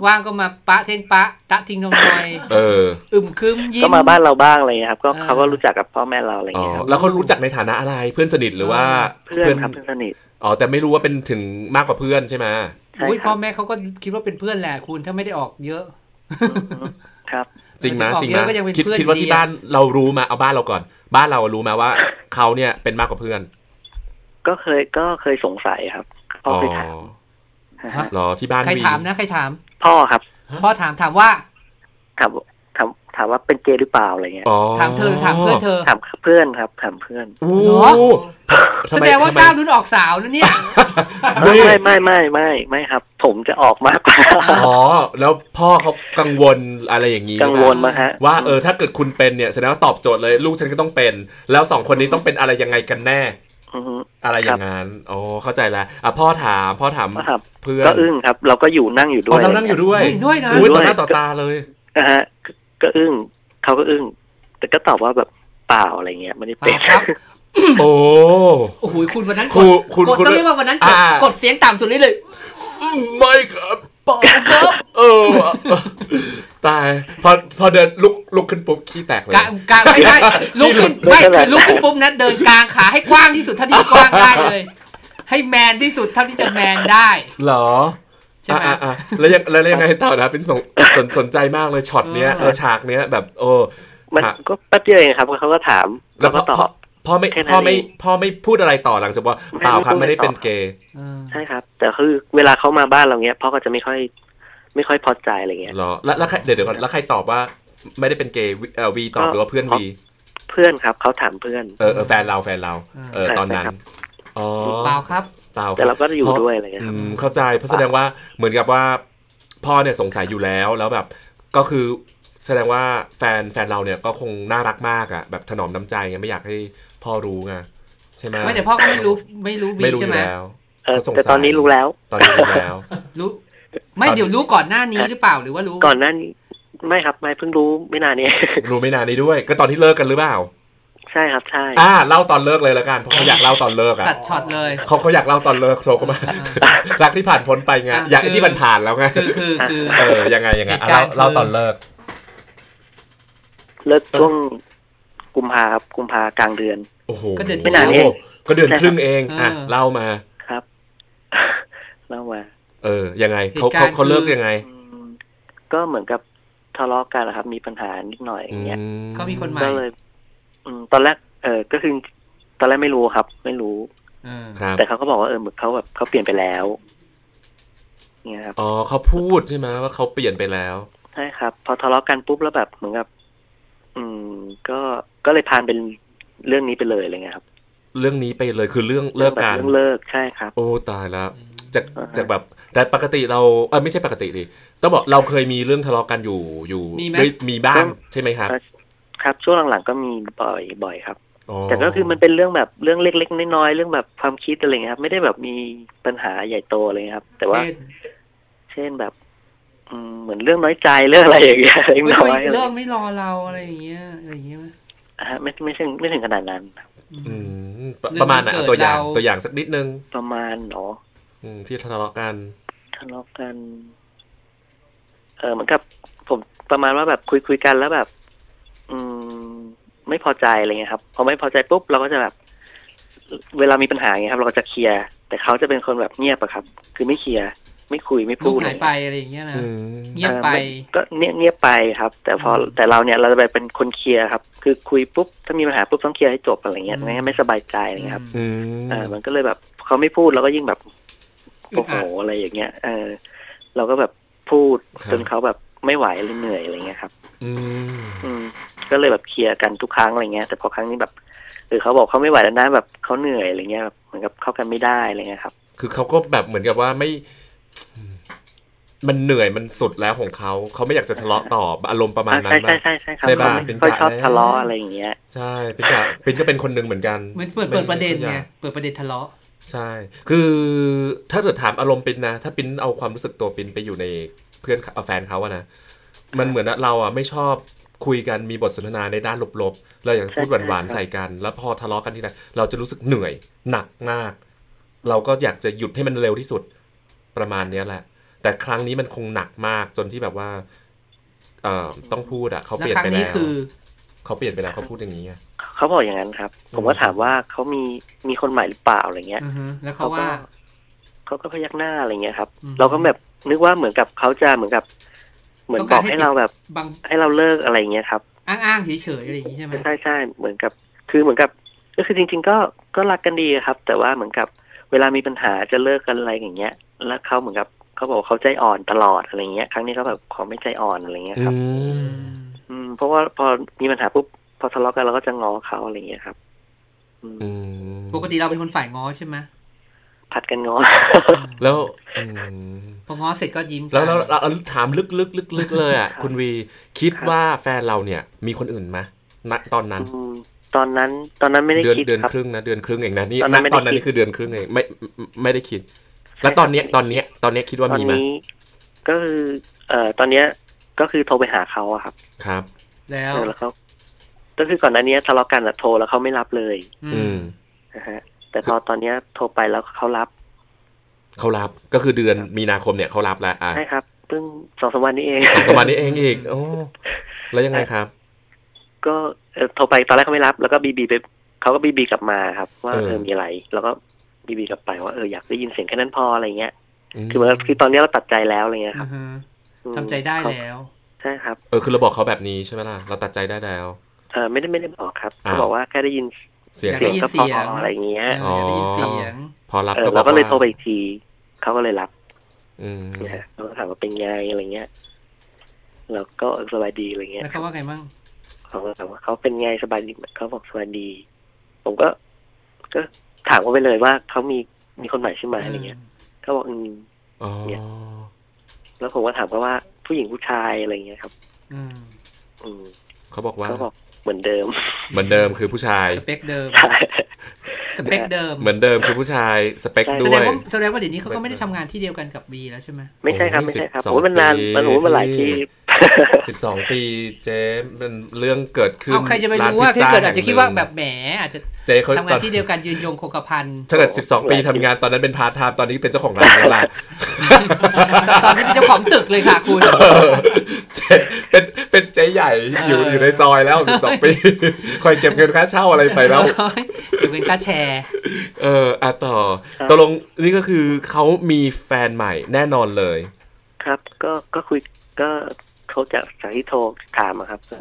ว่างก็มาปะเท่งปะตะทิ้งนองนอยเออ อึมครึมยิ้มก็มาบ้านเราบ้างอะไรเงี้ยครับ ก็อ่าเขาก็รู้จักกับพ่อแม่เราอะไรอ๋อเงี้ยครับแล้วเขารู้จักในฐานะอะไรเพื่อนสนิทหรือว่า เพื่อนครับเพื่อนสนิทอ๋อแต่ไม่รู้ว่าเป็นถึงมากกว่าเพื่อนใช่ไหมใช่อุ้ยคพ่อรับแม่เขาก็คิดว่าเป็นเพื่อนแหละคุณถ้าไม่ได้ออกเยอะอือฮึครับ จริงไหมออกจริงเยไหมอะก็ยังเป็นคิดเพื่อนคิดว่าอยู่ดีที่อะบ้านเรารู้มาเอาบ้านเราก่อน บ้านเรารู้มาว่าเขาเนี่ยเป็นมากกว่าเพื่อน ก็เคยก็เคยสงสัยครับพ่ออ๋อเคยถามนะฮะเหรอที่บ้านใครวีถามนะใครถาม พ่อครับ พ่อถามถามว่าถามถามถามว่าเป็นเกย์หรือเปล่าอะไรเงี้ยอ๋อถามเธอหรือถามเพื่อนเธอถามเพื่อนครับถามเพื่อนโอ้เหรอทำแสไมดงว่าทำไมเจ้านุ่นออกสาวนะเนี่ยไม่ไม่ไม่ไม่ไม่ไม่ครับ ผมจะออกมากกว่าอ๋อแล้วพ่อเขากังวลอะไรอย่างนี้กังวลมาฮะว่าเออถ้าเกิดคุณเป็นเนี่ยแสดงว่าตอบโจทย์เลย ลูกฉันก็ต้องเป็น แล้วสองคนนี้ต้องเป็นอะไรยังไงกันแน่ อือฮึอะไรอย่างนั้นอ๋อเข้าใจแล้วอะพ่อถามพ่อถามก็ครับเพื่อนก็อึ้งครับ เราก็อยู่นั่งอยู่ด้อ๋วอยเรานั่งอยู่ด้วยเฮ้ยด้วยนะอุ้ยต่อหน้าต่อตาเลยนะฮะก็ก็อึ้งเขาก็อึ้ง แต่ก็ตอบว่าแบบเปล่าอะไรเงี้ยไม่ได้เปเป็ล่านครับโอ้โอ้โหคุณวันนั้นคกรูดคุณกดคุณต้องเรียกว่าวันนั้นกดอ่ากดเสียงต่ำสุดนี้เลย ไม่ครับเปล่าครับ เออตายพอพอเดินลุกลุกขึ้นปุ๊บขี้แตกเลยกลางกลางไม่ใช่ลุกขึ้นไม่คือลุกขึ้นปุ๊บนั้นเดินกลางขาให้กว้างที่สุดเท่าที่กว้างได้เลย ให้แมนที่สุดเท่าที่จะแมนได้เหรอใช่ไหมอะอะอะแล้วยังแล้วยังไงต่อนะเป็นสนสนสนใจมากเลยช็อตเนี้ยเออเออฉากเนี้ยแบบ โอ้มันฮะก็แป๊บเดียวเองครับเขาก็ถามแล้แล้ววพ่อก็ตอบ พ่อไม่แค่นั้นพ่อไม่เองพ่อไม่พูดอะไรต่อหลังจากว่าไม่เปล่าครับไม่ไม่ได้พูดเป็นต่อเกย์เออใช่ครับ แต่คือเวลาเขามาบ้านเราเงี้ยพ่อก็จะไม่ค่อย ไม่ค่อยพอใจอะไรเงี้ยเหรอแล้วแล้วใครเดี๋ยวเดี๋ยวก่อนแล้วใครตอบว่า ไม่ได้เป็นเกย์วีเอ่อวีตอบหรือว่าเพื่อนวีเพื่อนครับเขาถามเพื่อนเออเออแฟนเราแฟนเรา เออตอนนั้นใช่ครับอ๋อเปล่าครับเปล่าแต่เราก็อยู่เพราะด้วยอะไรเงี้ยอืครับมเข้าใจเพราะแสดงว่าเหมือนกับว่า พ่อเนี่ยสงสัยอยู่แล้วแล้วแบบ ก็คือแสดงว่าแฟนแฟนเราเนี่ยก็คงน่ารักมากอะ่ะแบบถนอมน้ำใจไงไม่อยากให้ พ่อรู้ไงใช่ไหมไม่แต่พ่อก็ไม่รู้ไม่รู้วีไม่รู้อใช่ยู่ไหมแล้วเออก็สงสัยแต่ตอนนี้รู้แล้ว ตอนนี้รู้แล้ว รู้ ไม่เดี๋ยวรู้ก่อนหน้านี้หรือเปล่าหรือว่ารู้ก่อนหน้านี้ ไม่ครับไม่เพิ่งรู้ไม่นานนี้รู้ไม่นานนี้ด้วย ก็ตอนที่เลิกกันหรือเปล่าใช่ครับใช่อ่าเล่าตอนเลิกเลยละกันเพราะเขาอยากเล่าตอนเลิกอะตัดช็อตเลยเขาเขาอยากเล่าตอนเลิกโทรเข้ามารักที่ผ่านพ้นไปไงอะอยากคือที่มันผ่านแล้วไงคือคือคือเออยังไงยังไงเหตุอะการเล่าณ์คือเล่าตอนเลิก เลิกช่วงกุมภาครับกุมภากลางเดือน โอ้โหก็เดือนที่ไม่นานเองก็เดือนครึ่งเองอะเออเล่ามาครับเล่ามาเออยังไงเขาเหตุการเขาณ์เขาเลิกคือยังไงอืมก็เหมือนกับทะเลาะกันนะครับ มีปัญหานิดหน่อยอย่างเงี้ยเขามีคนใหม่ก็เลยอืมตอนแรกเออก็คือตอนแรกไม่รู้ครับ ไม่รู้เออครับแต่เขาก็บอกว่าเออเหมือนเขาแบบเขาเปลี่ยนไปแล้วเนี่ยครับอ๋อเขาพูดใช่ไหมว่าเขาเปลี่ยนไปแล้วใช่ครับ พอทะเลาะกันปุ๊บแล้วแบบเหมือนกับ อืม ก็ก็เลยพานเป็น เรื่องนี้ไปเลยอะไรเงี้ยครับ เรื่องนี้ไปเลยคือเรื่องเลิกกันเรื่องเลิกใช่ครับ โอ้ตายแล้วจากอ่าฮะจากแบบแต่ปกติเราเออไม่ใช่ปกติดิต้องบอกเราเคยมีเรื่องทะเลาะกันอยู่อยู่มีไหมด้วยมีบ้างใช่ไหมครับ ครับ ช่วงหลังๆก็มีบ่อยบ่อยครับอ๋อแต่ก็คือมันเป็นเรื่องแบบเรื่องเล็กๆน้อยๆเรื่องแบบความคิดอะไรเงี้ยครับ ไม่ได้แบบมีปัญหาใหญ่โตอะไรเงี้ยครับ แต่ว่า เช่นเช่นแบบอืมเหมือนเรื่องน้อยใจเรื่องอะไรอย่างเงี้ยเล็กไม่น้ทำอไมยอะไรเลิกไม่รอเราอะไรอย่างเงี้ยอะไรอย่างเงี้ยไหม ฮะไม่ไม่ถึงไม่ถึงขนาดนั้นครับอืมปเรื่องประมาณไหนวันเกิดเอาตัวอย่างเราตัวอย่างสักนิดนึง ประมาณเนาะอืมที่ทะเลาะกันทะเลาะกัน เออเหมือนกับ ผมประมาณว่าแบบคุยคุยกันแล้วแบบ อืม ไม่พอใจอะไรเงี้ยครับพอไม่พอใจปุ๊บเราก็จะแบบ เวลามีปัญหาเงี้ยครับ เราก็จะเคลียร์แต่เขาจะเป็นคนแบบเงียบอะครับ คือไม่เคลียร์ ไม่คุยไม่ลูพูกดหายไปอะไรอย่างเงี้ยนะอืมเงียบไปเออม่ก็เงียบเงียบไปครับ แต่พออืมแต่เราเนี่ยเราจะไปเป็นคนเคลียร์ครับ คือคุยปุ๊บถ้ามีปัญหาปุ๊บต้องเคลียร์ให้จบอะไรเงี้ยอืมไม่งั้นไม่สบายใจอะไรเงี้ยครับอืมเออมันก็เลยแบบเขาไม่พูดเราก็ยิ่งแบบอึโอ้ดโหอัดอะไรอย่างเงี้ยเออเราก็แบบพูดครับจนเขาแบบไม่ไหวหรือเหนื่อยอะไรเงี้ยครับอืมอืมก็เลยแบบเคลียร์กันทุกครั้งอะไรเงี้ยแต่พอครั้งนี้แบบหรือเขาบอกเขาไม่ไหวแล้วนะแบบเขาเหนื่อยอะไรเงี้ยแบบเหมือนกับเข้ากันไม่ได้อะไรเงี้ยครับ คือเขาก็แบบเหมือนกับว่าไม่ มันเหนื่อยมันสุดแล้วของเขา เขาไม่อยากจะทะเลาะต่ออารมณ์ประมาณอ่านั้นใช่ป่ะใช่ใช่ใช่ครับใช่ป่ะเขาเป็นไม่ค่อยกะชอบแล้วทะเลาะอะไรอย่างเงี้ยใช่เป็นกะเป็นก็เป็นคนหนึ่งเหมือนกันเหมือนเปิดเปิดประเด็นม่ไงม่เปิดประเด็นทะเลาะใช่ คือถ้าเกิดถามอารมณ์ปินนะ ถ้าปินเอาความรู้สึกตัวปินไปอยู่ในเพื่อนเอาแฟนเขาอะนะ มันเหมือนเราอะไม่ชอบคุยกันมีบทสนทนาในด้านลบๆ เราอยากจะพูดใช่หวานใช่ๆใส่กัน แล้วพอทะเลาะกันทีไรเราจะรู้สึกเหนื่อยหนักมาก เราก็อยากจะหยุดให้มันเร็วที่สุด ประมาณเนี้ยแหละ แต่ครั้งนี้มันคงหนักมากจนที่แบบว่า เอ่อต้องพูดอะเขาแล้เปวลี่ยนครั้ไปงนี้แล้วคือเขาเปลี่ยนไปแล้วเขาพูดอย่างนี้ไงเขาบอกอย่างนั้นครับ ผมก็ถามว่าเขามีมีคนใหม่หรือเปล่าอะไรเงี้ยอือฮึแล้วเขาว่าเขาก็พยักหน้าอะไรเงี้ยครับอืมเราก็แบบนึกว่าเหมือนกับเขาจะเหมือนกับ เหมือนต้องบการอกให้ให้เราแบบบางให้เราเลิกอะไรเงี้ยครับ อ้างๆเฉยๆอะไรอย่างงี้ใช่ไหมใช่ใช่เหมือนกับ คือเหมือนกับ ก็คือจริง ๆ ก็ก็รักกันดีครับ แต่ว่าเหมือนกับเวลามีปัญหาจะเลิกกันอะไรอย่างเงี้ย แล้วเขาเหมือนกับเขาบอกว่าเขาใจอ่อนตลอดอะไรเงี้ย ครั้งนี้เขาแบบขอไม่ใจอ่อนอะไรเงี้ยครับ อือืมมอืมเพราะว่าพอมีปัญหาปุ๊บพอทะเลาะกันเราก็จะง้อเขาอะไรเงี้ยครับอืมอืมปกติเราเป็นคนฝ่ายง้อใช่ไหมผัดกันง้อแล้วอืมพอง้อเสร็จก็ยิ้ม แล้วกัเรานเราเราถามลึกๆลึกๆเลยอะครับคุณวีคิดครับว่าแฟนเราเนี่ย มีคนอื่นไหมณตอนนั้นอืมตอนนั้น ตอนนั้นไม่ได้เดือนคิดเดือนครับครึ่งนะเดือนครึ่งเองนะนี่ตอนนั้นณไม่ได้ตอนนั้นคิดนี่คือเดือนครึ่งเองไม่ไม่ไม่ได้คิด แล้วตอนเนี้ยตอนเนี้ยตอนเนี้ยคิดว่าตอนมีไหมนี้ก็คือเอ่อตอนเนี้ยก็คือโทรไปหาเขาอะครับ ครับ แล้วเออแล้วเขาก็คือก่อนหน้านี้ทะเลาะกันอะโทรแล้วเขาไม่รับเลย อือืมมนะฮะ แต่พอตอนเนี้ยโทรไปแล้วเขารับเขารับก็คือเดือนมีนาคมเนี่ยเขารับแล้วอะใช่ครับเพิ่งสองสามวันนี้เองสองสามวันนี้เองอีกโอ้แล้วยังไงครับ ก็เอ่อโทรไปตอนแรกเขาไม่รับ แล้วก็บีบีไปเขาก็บีบีกลับมาครับ ว่าเออเออมีอะไร แล้วก็ บีบีกลับไปว่าเอออยากได้ยินเสียงแค่นั้นพออะไรเงี้ยมคือเหมือนกับคือตอนนี้เราตัดใจแล้วอะไรเงี้ยคอืรับอฮึอืมทำใจได้เขาแล้วใช่ครับเออคือเราบอกเขาแบบนี้ใช่ไหมล่ะเราตัดใจได้แล้วเออไม่ได้ไม่ได้บอกครับอ้าวเขาบอกว่าแค่ได้ยินเสียงอยากเสีได้ยงยินก็พเสียองอะไรเงี้ยเอออยากได้ยินเสียงพอรับเอก็อบอเรากก็เลยว่าโทรไปอีกทีเขาก็เลยรับ อืมเนี่ยเราก็ถามว่าเป็นไงอะไรเงี้ยแล้วก็เออสบายดีอะไรเงี้ยแล้วเขาว่าไงมั่งเขาก็ถามว่าเขาเป็นไงสบายดีไหมเขาบอกสบายดี ผมก็ก็ ถามเขาไปเลยว่าเขามีมีคนใหม่ใช่ไหมอะไรเงี้ยเขาบอกอืมอ๋อเนี่ยแล้วผมก็ถามเขาว่าผู้หญิงผู้ชายอะไรเงี้ยครับ อืมอืมเขาบอกว่าเขาบอกเหมือนเดิม เหมือนเดิมคือผู้ชายสเปคเดิมใช่สเปคเดิมเหมือนเดิมคือผู้ชายสเปคใช่ด้แสวดงยว่าแสดงว่าเดี๋ยวนี้เขาก็ไม่ได้ทำงานที่เดียวกันกับบีแล้วใช่ไหมไม่ใช่ครับโอ้ไม่ยใช่ครับ12โอ้ยมันนานปีมันโอ้ยมันหลายที่สิบสองปีเจ๊มันเรื่องเกิดขึ้นเอาใครจะไปรู้นว่าพิซถ้าซ่เกิดอาจจะคิดว่าแห่งหแบนึ่งบแหมอาจจะ เจ๊เขาทำงานที่เดียวกันยืนยงคงกระพันถ้าเกิดสิบสองปีทำงานตอนนั้นเป็นพาร์ทไทม์ตอนนี้เป็นเจ้าของร้านแล้วล่ะตอนตอนนี้เป็นเจ้าของตึกเลยค่ะคุณเจ๊เป็นเป็นเจ๊ใหญ่อยู่เออออยู่ในซอยแล้วสิบสองปีคอยเก็บเงินค่าเช่าอะไรไปแล้วเดี๋ยวเป็นค่าแชร์ เอออะต่อครับตกลงนี่ก็คือเขามีแฟนใหม่แน่นอนเลย ครับ ก็ก็คุยก็ เขาจากจากที่โทรถามอะครับใช่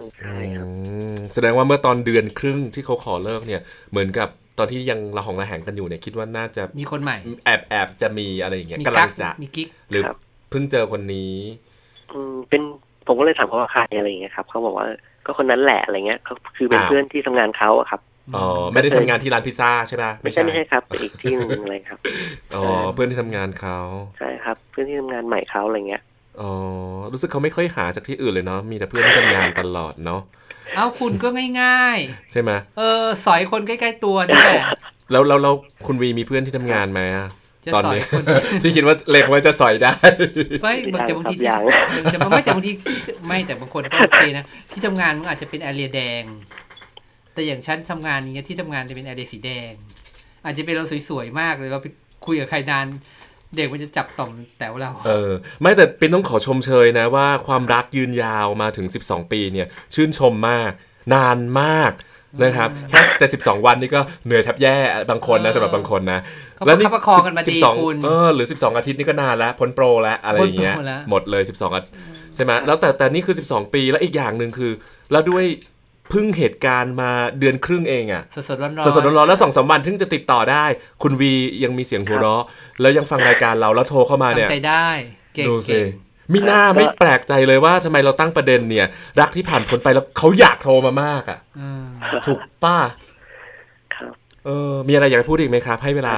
ครับอืมแสดงว่าเมื่อตอนเดือนครึ่งที่เขาขอเลิกเนี่ย เหมือนกับตอนที่ยังระหองระแหงกันอยู่เนี่ยคิดว่าน่าจะมีคนใหม่ แอบแอบจะมีอะไรอย่างเงี้ยมีกำลักั๊งกจะมีกิ๊กหรือครับเพิ่งเจอคนนี้ อืมเป็นผมก็เลยถามเขาว่าใครอะไรอย่างเงี้ยครับเขาบอกว่าก็คนนั้นแหละอะไรเงี้ยเขาคือเป็นอ้าวเพื่อนที่ทำงานเขาอะครับอ๋อไม่ได้ทำงานที่ร้านพิซซ่าใช่ไหมไม่ใช่ไม่ใช่ครับเป็นอีกที่หนึ่งอะไรครับอ๋อเพื่อนที่ทำงานเขาใช่ครับ เพื่อนที่ทำงานใหม่เขาอะไรเงี้ย อ๋อ รู้สึกเขาไม่ค่อยหาจากที่อื่นเลยเนาะ มีแต่เพื่อนที่ทำงานตลอดเนาะ เอาคุณก็ง่ายใช่ไหมๆเออ สอยคนใกล้ ๆ ตัวนี่แหละแล้วแล้วแล้วคุณวีมีเพื่อนที่ทำงานไหมอะจะตอนสอยนี้คนที่คิดว่าเล็งว่าจะสอยได้ ไม่แต่บางทีอย่างเออแต่ไม่แต่บางทีไม่แต่บางคนก็โอเคนะ ที่ทำงานมันอาจจะเป็นแอเรียแดง แต่อย่างฉันทำงานอย่างเงี้ยที่ทำงานจะเป็นแอเรียสีแดง อาจจะเป็นเราสวยๆมากเลยเราไปคุยกับใครนาน เด็กมันจะจับต่อมแต่ว่าเรา เออ ไม่แต่เป็นต้องขอชมเชยนะว่าความรักยืนยาวมาถึง 12 ปีเนี่ย ชื่นชมมาก นานมากนะครับแค่จะ12วันนี่ก็เหนื่อยแทบแย่บางคนนะเออสำหรับบางคนนะเขาประคับประคองกันมาดี12คุณเออหรือ12อาทิตย์นี่ก็นานแล้วพ้นโปรแล้วอะไรอย่างเงี้ยพ้นโปรแล้วหมดเลย12อาทิตย์ใช่ไหมแล้วแต่แต่นี่คือ12ปีแล้วอีกอย่างหนึ่งคือ แล้วด้วยเพึ่งเหตุการณ์มาเดือนครึ่งเองอะสดๆร้อนๆสดๆร้อนๆแล้วสองสามวันถึงจะติดต่อได้ คุณวียังมีเสียงหัวเราะแล้วยังฟังรายการเราแล้วโทรเข้ามาเนี่ยทำใจได้ เก่งดูสิเก่ง มิน่าไม่แปลกใจเลยว่าทำไมเราตั้งประเด็นเนี่ย รักที่ผ่านพ้นไปแล้วเขาอยากโทรมามากอะอืม ถูกป้าครับ เออมีอะไรอยากจะพูดอีกไหมครับ ให้เวลา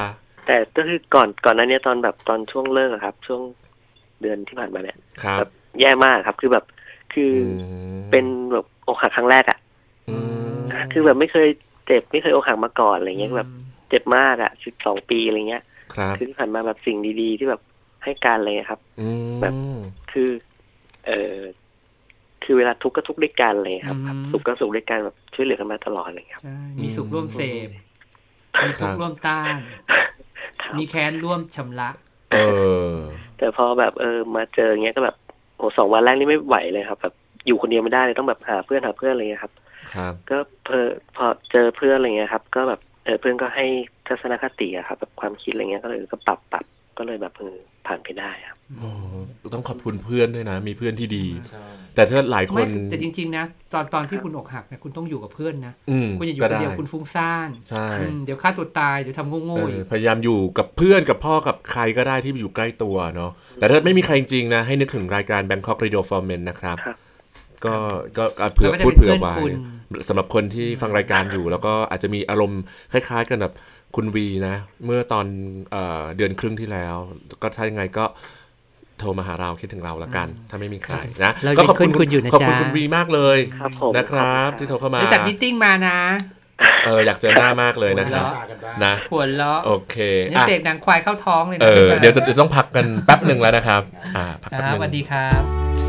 แต่ก็คือก่อนก่อนหนั้นเนี่ยตอนแบบตอนช่วงเลิกอะครับ ช่วงเดือนที่ผ่านมาเนี่ยครับ แบบแย่มากครับ คือแบบคืออมเป็นแบบอกหักครั้งแรกอะอืม คือแบบไม่เคยเจ็บไม่เคยอกหักมาก่อนอะไรเงี้ยแบบเจ็บมากอะสิบสองปีอะไรเงี้ยครับคือที่ผ่านมาแบบสิ่งดีๆ ที่แบบให้การอะไรเงี้ยครับอืมแบบคือ เออคือเวลาทุกข์ก็ทุกข์ด้วยกันเลยครับอืมสุขก็สุขด้วยกันแบบช่วยเหลือกันมาตลอดเลยครับใช่มีสุขร่วมเสพมีทุกข์ร่วมต้านครับมีแค้นร่วมชำระเออ แต่พอแบบเออมาเจออย่างเงี้ยก็แบบโอ้สองวันแรกนี่ไม่ไหวเลยครับ แบบอยู่คนเดียวไม่ได้เลยต้องแบบหาเพื่อนหาเพื่อนอะไรเงี้ยครับครับ ก็เพอพอเจอเพื่อนอะไรเงี้ยครับ ก็แบบเออเพื่อนก็ให้ทัศนคติอะครับแบบความคิดอะไรเงี้ยก็เลยก็ปรับปรับก็เลยแบบเออผ่านไปได้ครับโอ้ต้องขอบคุณเพื่อนด้วยนะ มีเพื่อนที่ดี แต่ถ้าหลายคไม่นแต่จริง ๆ นะ ตอนตอนที่คุณอกหักเนี่ยคุณต้องอยู่กับเพื่อนนะอืมคุณอย่าอยู่ก็คนได้เดียวคุณฟุ้งซ่านใช่อืมเดี๋ยวฆ่าตัวตายเดี๋ยวทำโง่เอๆออีกพยายามอยู่กับเพื่อนกับพ่อกับใครก็ได้ที่อยู่ใกล้ตัวเนาะแต่ถ้าไม่มีใครจริงๆนะ ให้นึกถึงรายการ Bangkok Radio for Men นะครับครับ ก็ก็ก็เผื่อแล้วก็จะพูดเป็นเผื่อเพื่อนไว้คุณสำหรับคนที่ฟังรายการอยู่ แล้วก็อาจจะมีอารมณ์คล้าย ๆ กันแบบคุณวีนะ เมื่อตอนเอ่อเดือนครึ่งที่แล้ว ก็ถ้ายังไงก็โทรมาหาเราคิดถึงเราละกัน ถ้าไม่มีใครนะเราก็ยังขอบคุณคุณอยู่นะขอบคุณจ๊ะคุณวีมากเลยครับผมนะครับขอบคุณครับ ที่โทรเข้ามาแล้วจัดมิทติ้งมานะเอออยากเจอหน้ามากเลยนะครับหัวเราะนะหัวเราะโอเคเนี่ยอะเสกหนังควายเข้าท้องเลยนะเออเดี๋ยวจะเดี๋ยวต้องพักกันแป๊บหนึ่งแล้วนะครับ อ่าพักคแป๊บรับหสวัสนึ่งดีครับ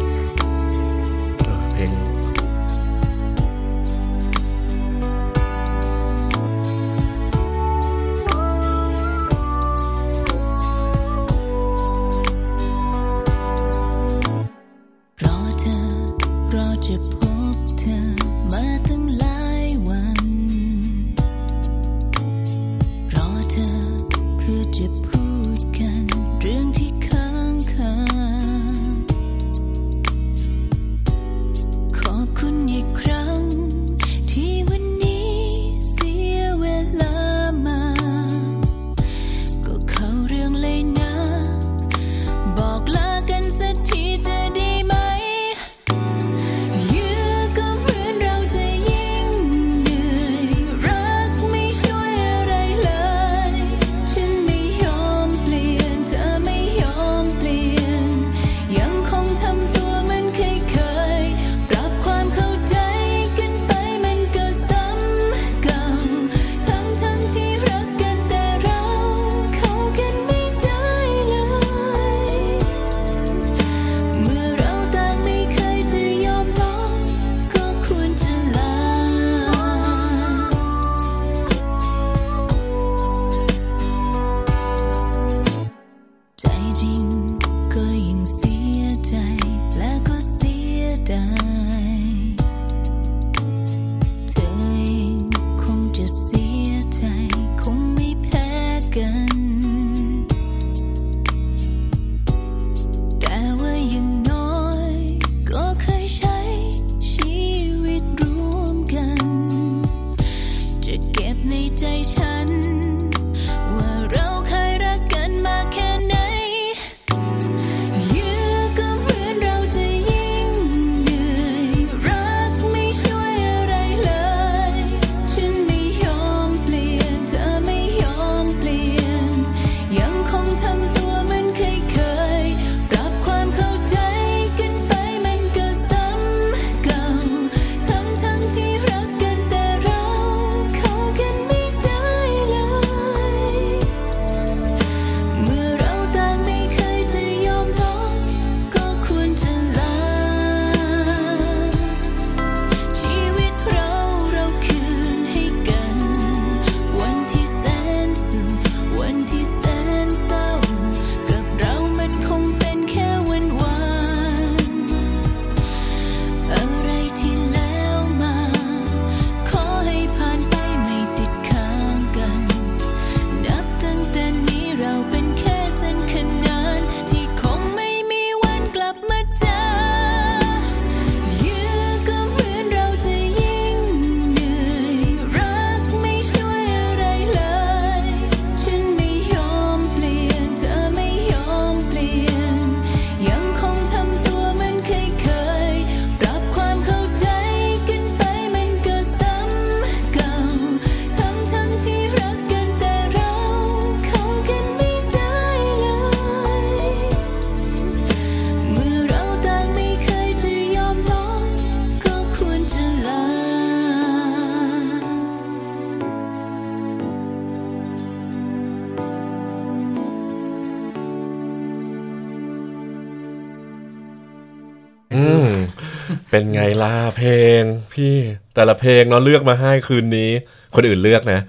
ล่ะเพลง พี่แต่ละเพลงเนาะเลือกมาให้คืนนี้ คนอื่นเลือกนะ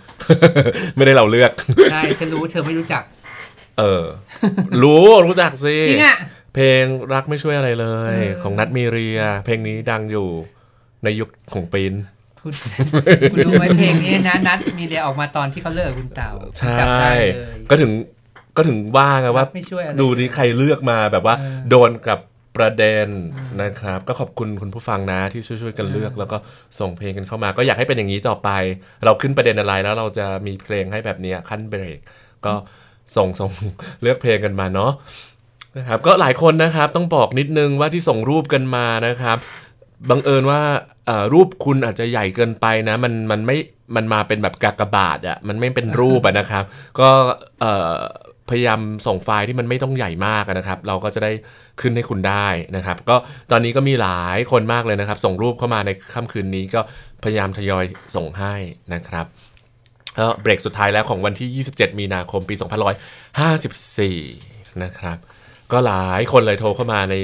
ไม่ได้เราเลือกใช่ฉันรู้เธอไม่รู้จัก เออ รู้รู้จักสิจริงอะเพลงรักไม่ช่วยอะไรเลยเออของนัดมีเรีย เพลงนี้ดังอยู่ในยุคของปีนคุณคุณรู้ไหมเพลงนี้นะนัดมีเรียออกมาตอนที่เขาเลิกกับคุณเต่าใช่จำได้เลยก็ถึงก็ถึงว่าไงว่าไม่ช่วยอะไรดูนี่ใครเลือกมาแบบว่าเออโดนกับ ประเด็นนะครับ ก็ขอบคุณคุณผู้ฟังนะที่ช่วยๆกันเลือก แล้วก็ส่งเพลงกันเข้ามา ก็อยากให้เป็นอย่างนี้ต่อไป เราขึ้นประเด็นอะไรแล้วเราจะมีเพลงให้แบบเนี้ยขั้นเบรกก็ส่งส่งเลือกเพลงกันมาเนาะนะครับก็หลายคนนะครับต้องบอกนิดนึงว่าที่ส่งรูปกันมานะครับบังเอิญว่าเอ่อรูปคุณอาจจะใหญ่เกินไปนะ มันมันไม่มันมาเป็นแบบกากบาทอะ่ะมันไม่เป็นรูปอะนะครับ ก็เอ่อ พยายามส่งไฟล์ที่มันไม่ต้องใหญ่มากอะนะครับ เราก็จะได้ขึ้นให้คุณได้นะครับ ก็ตอนนี้ก็มีหลายคนมากเลยนะครับ ส่งรูปเข้ามาในค่ำคืนนี้ก็พยายามทยอยส่งให้นะครับแล้วเบรกสุดท้ายแล้วของวันที่ 27 มีนาคมปี 2554 นะครับ ก็หลายคนเลยโทรเข้ามาใน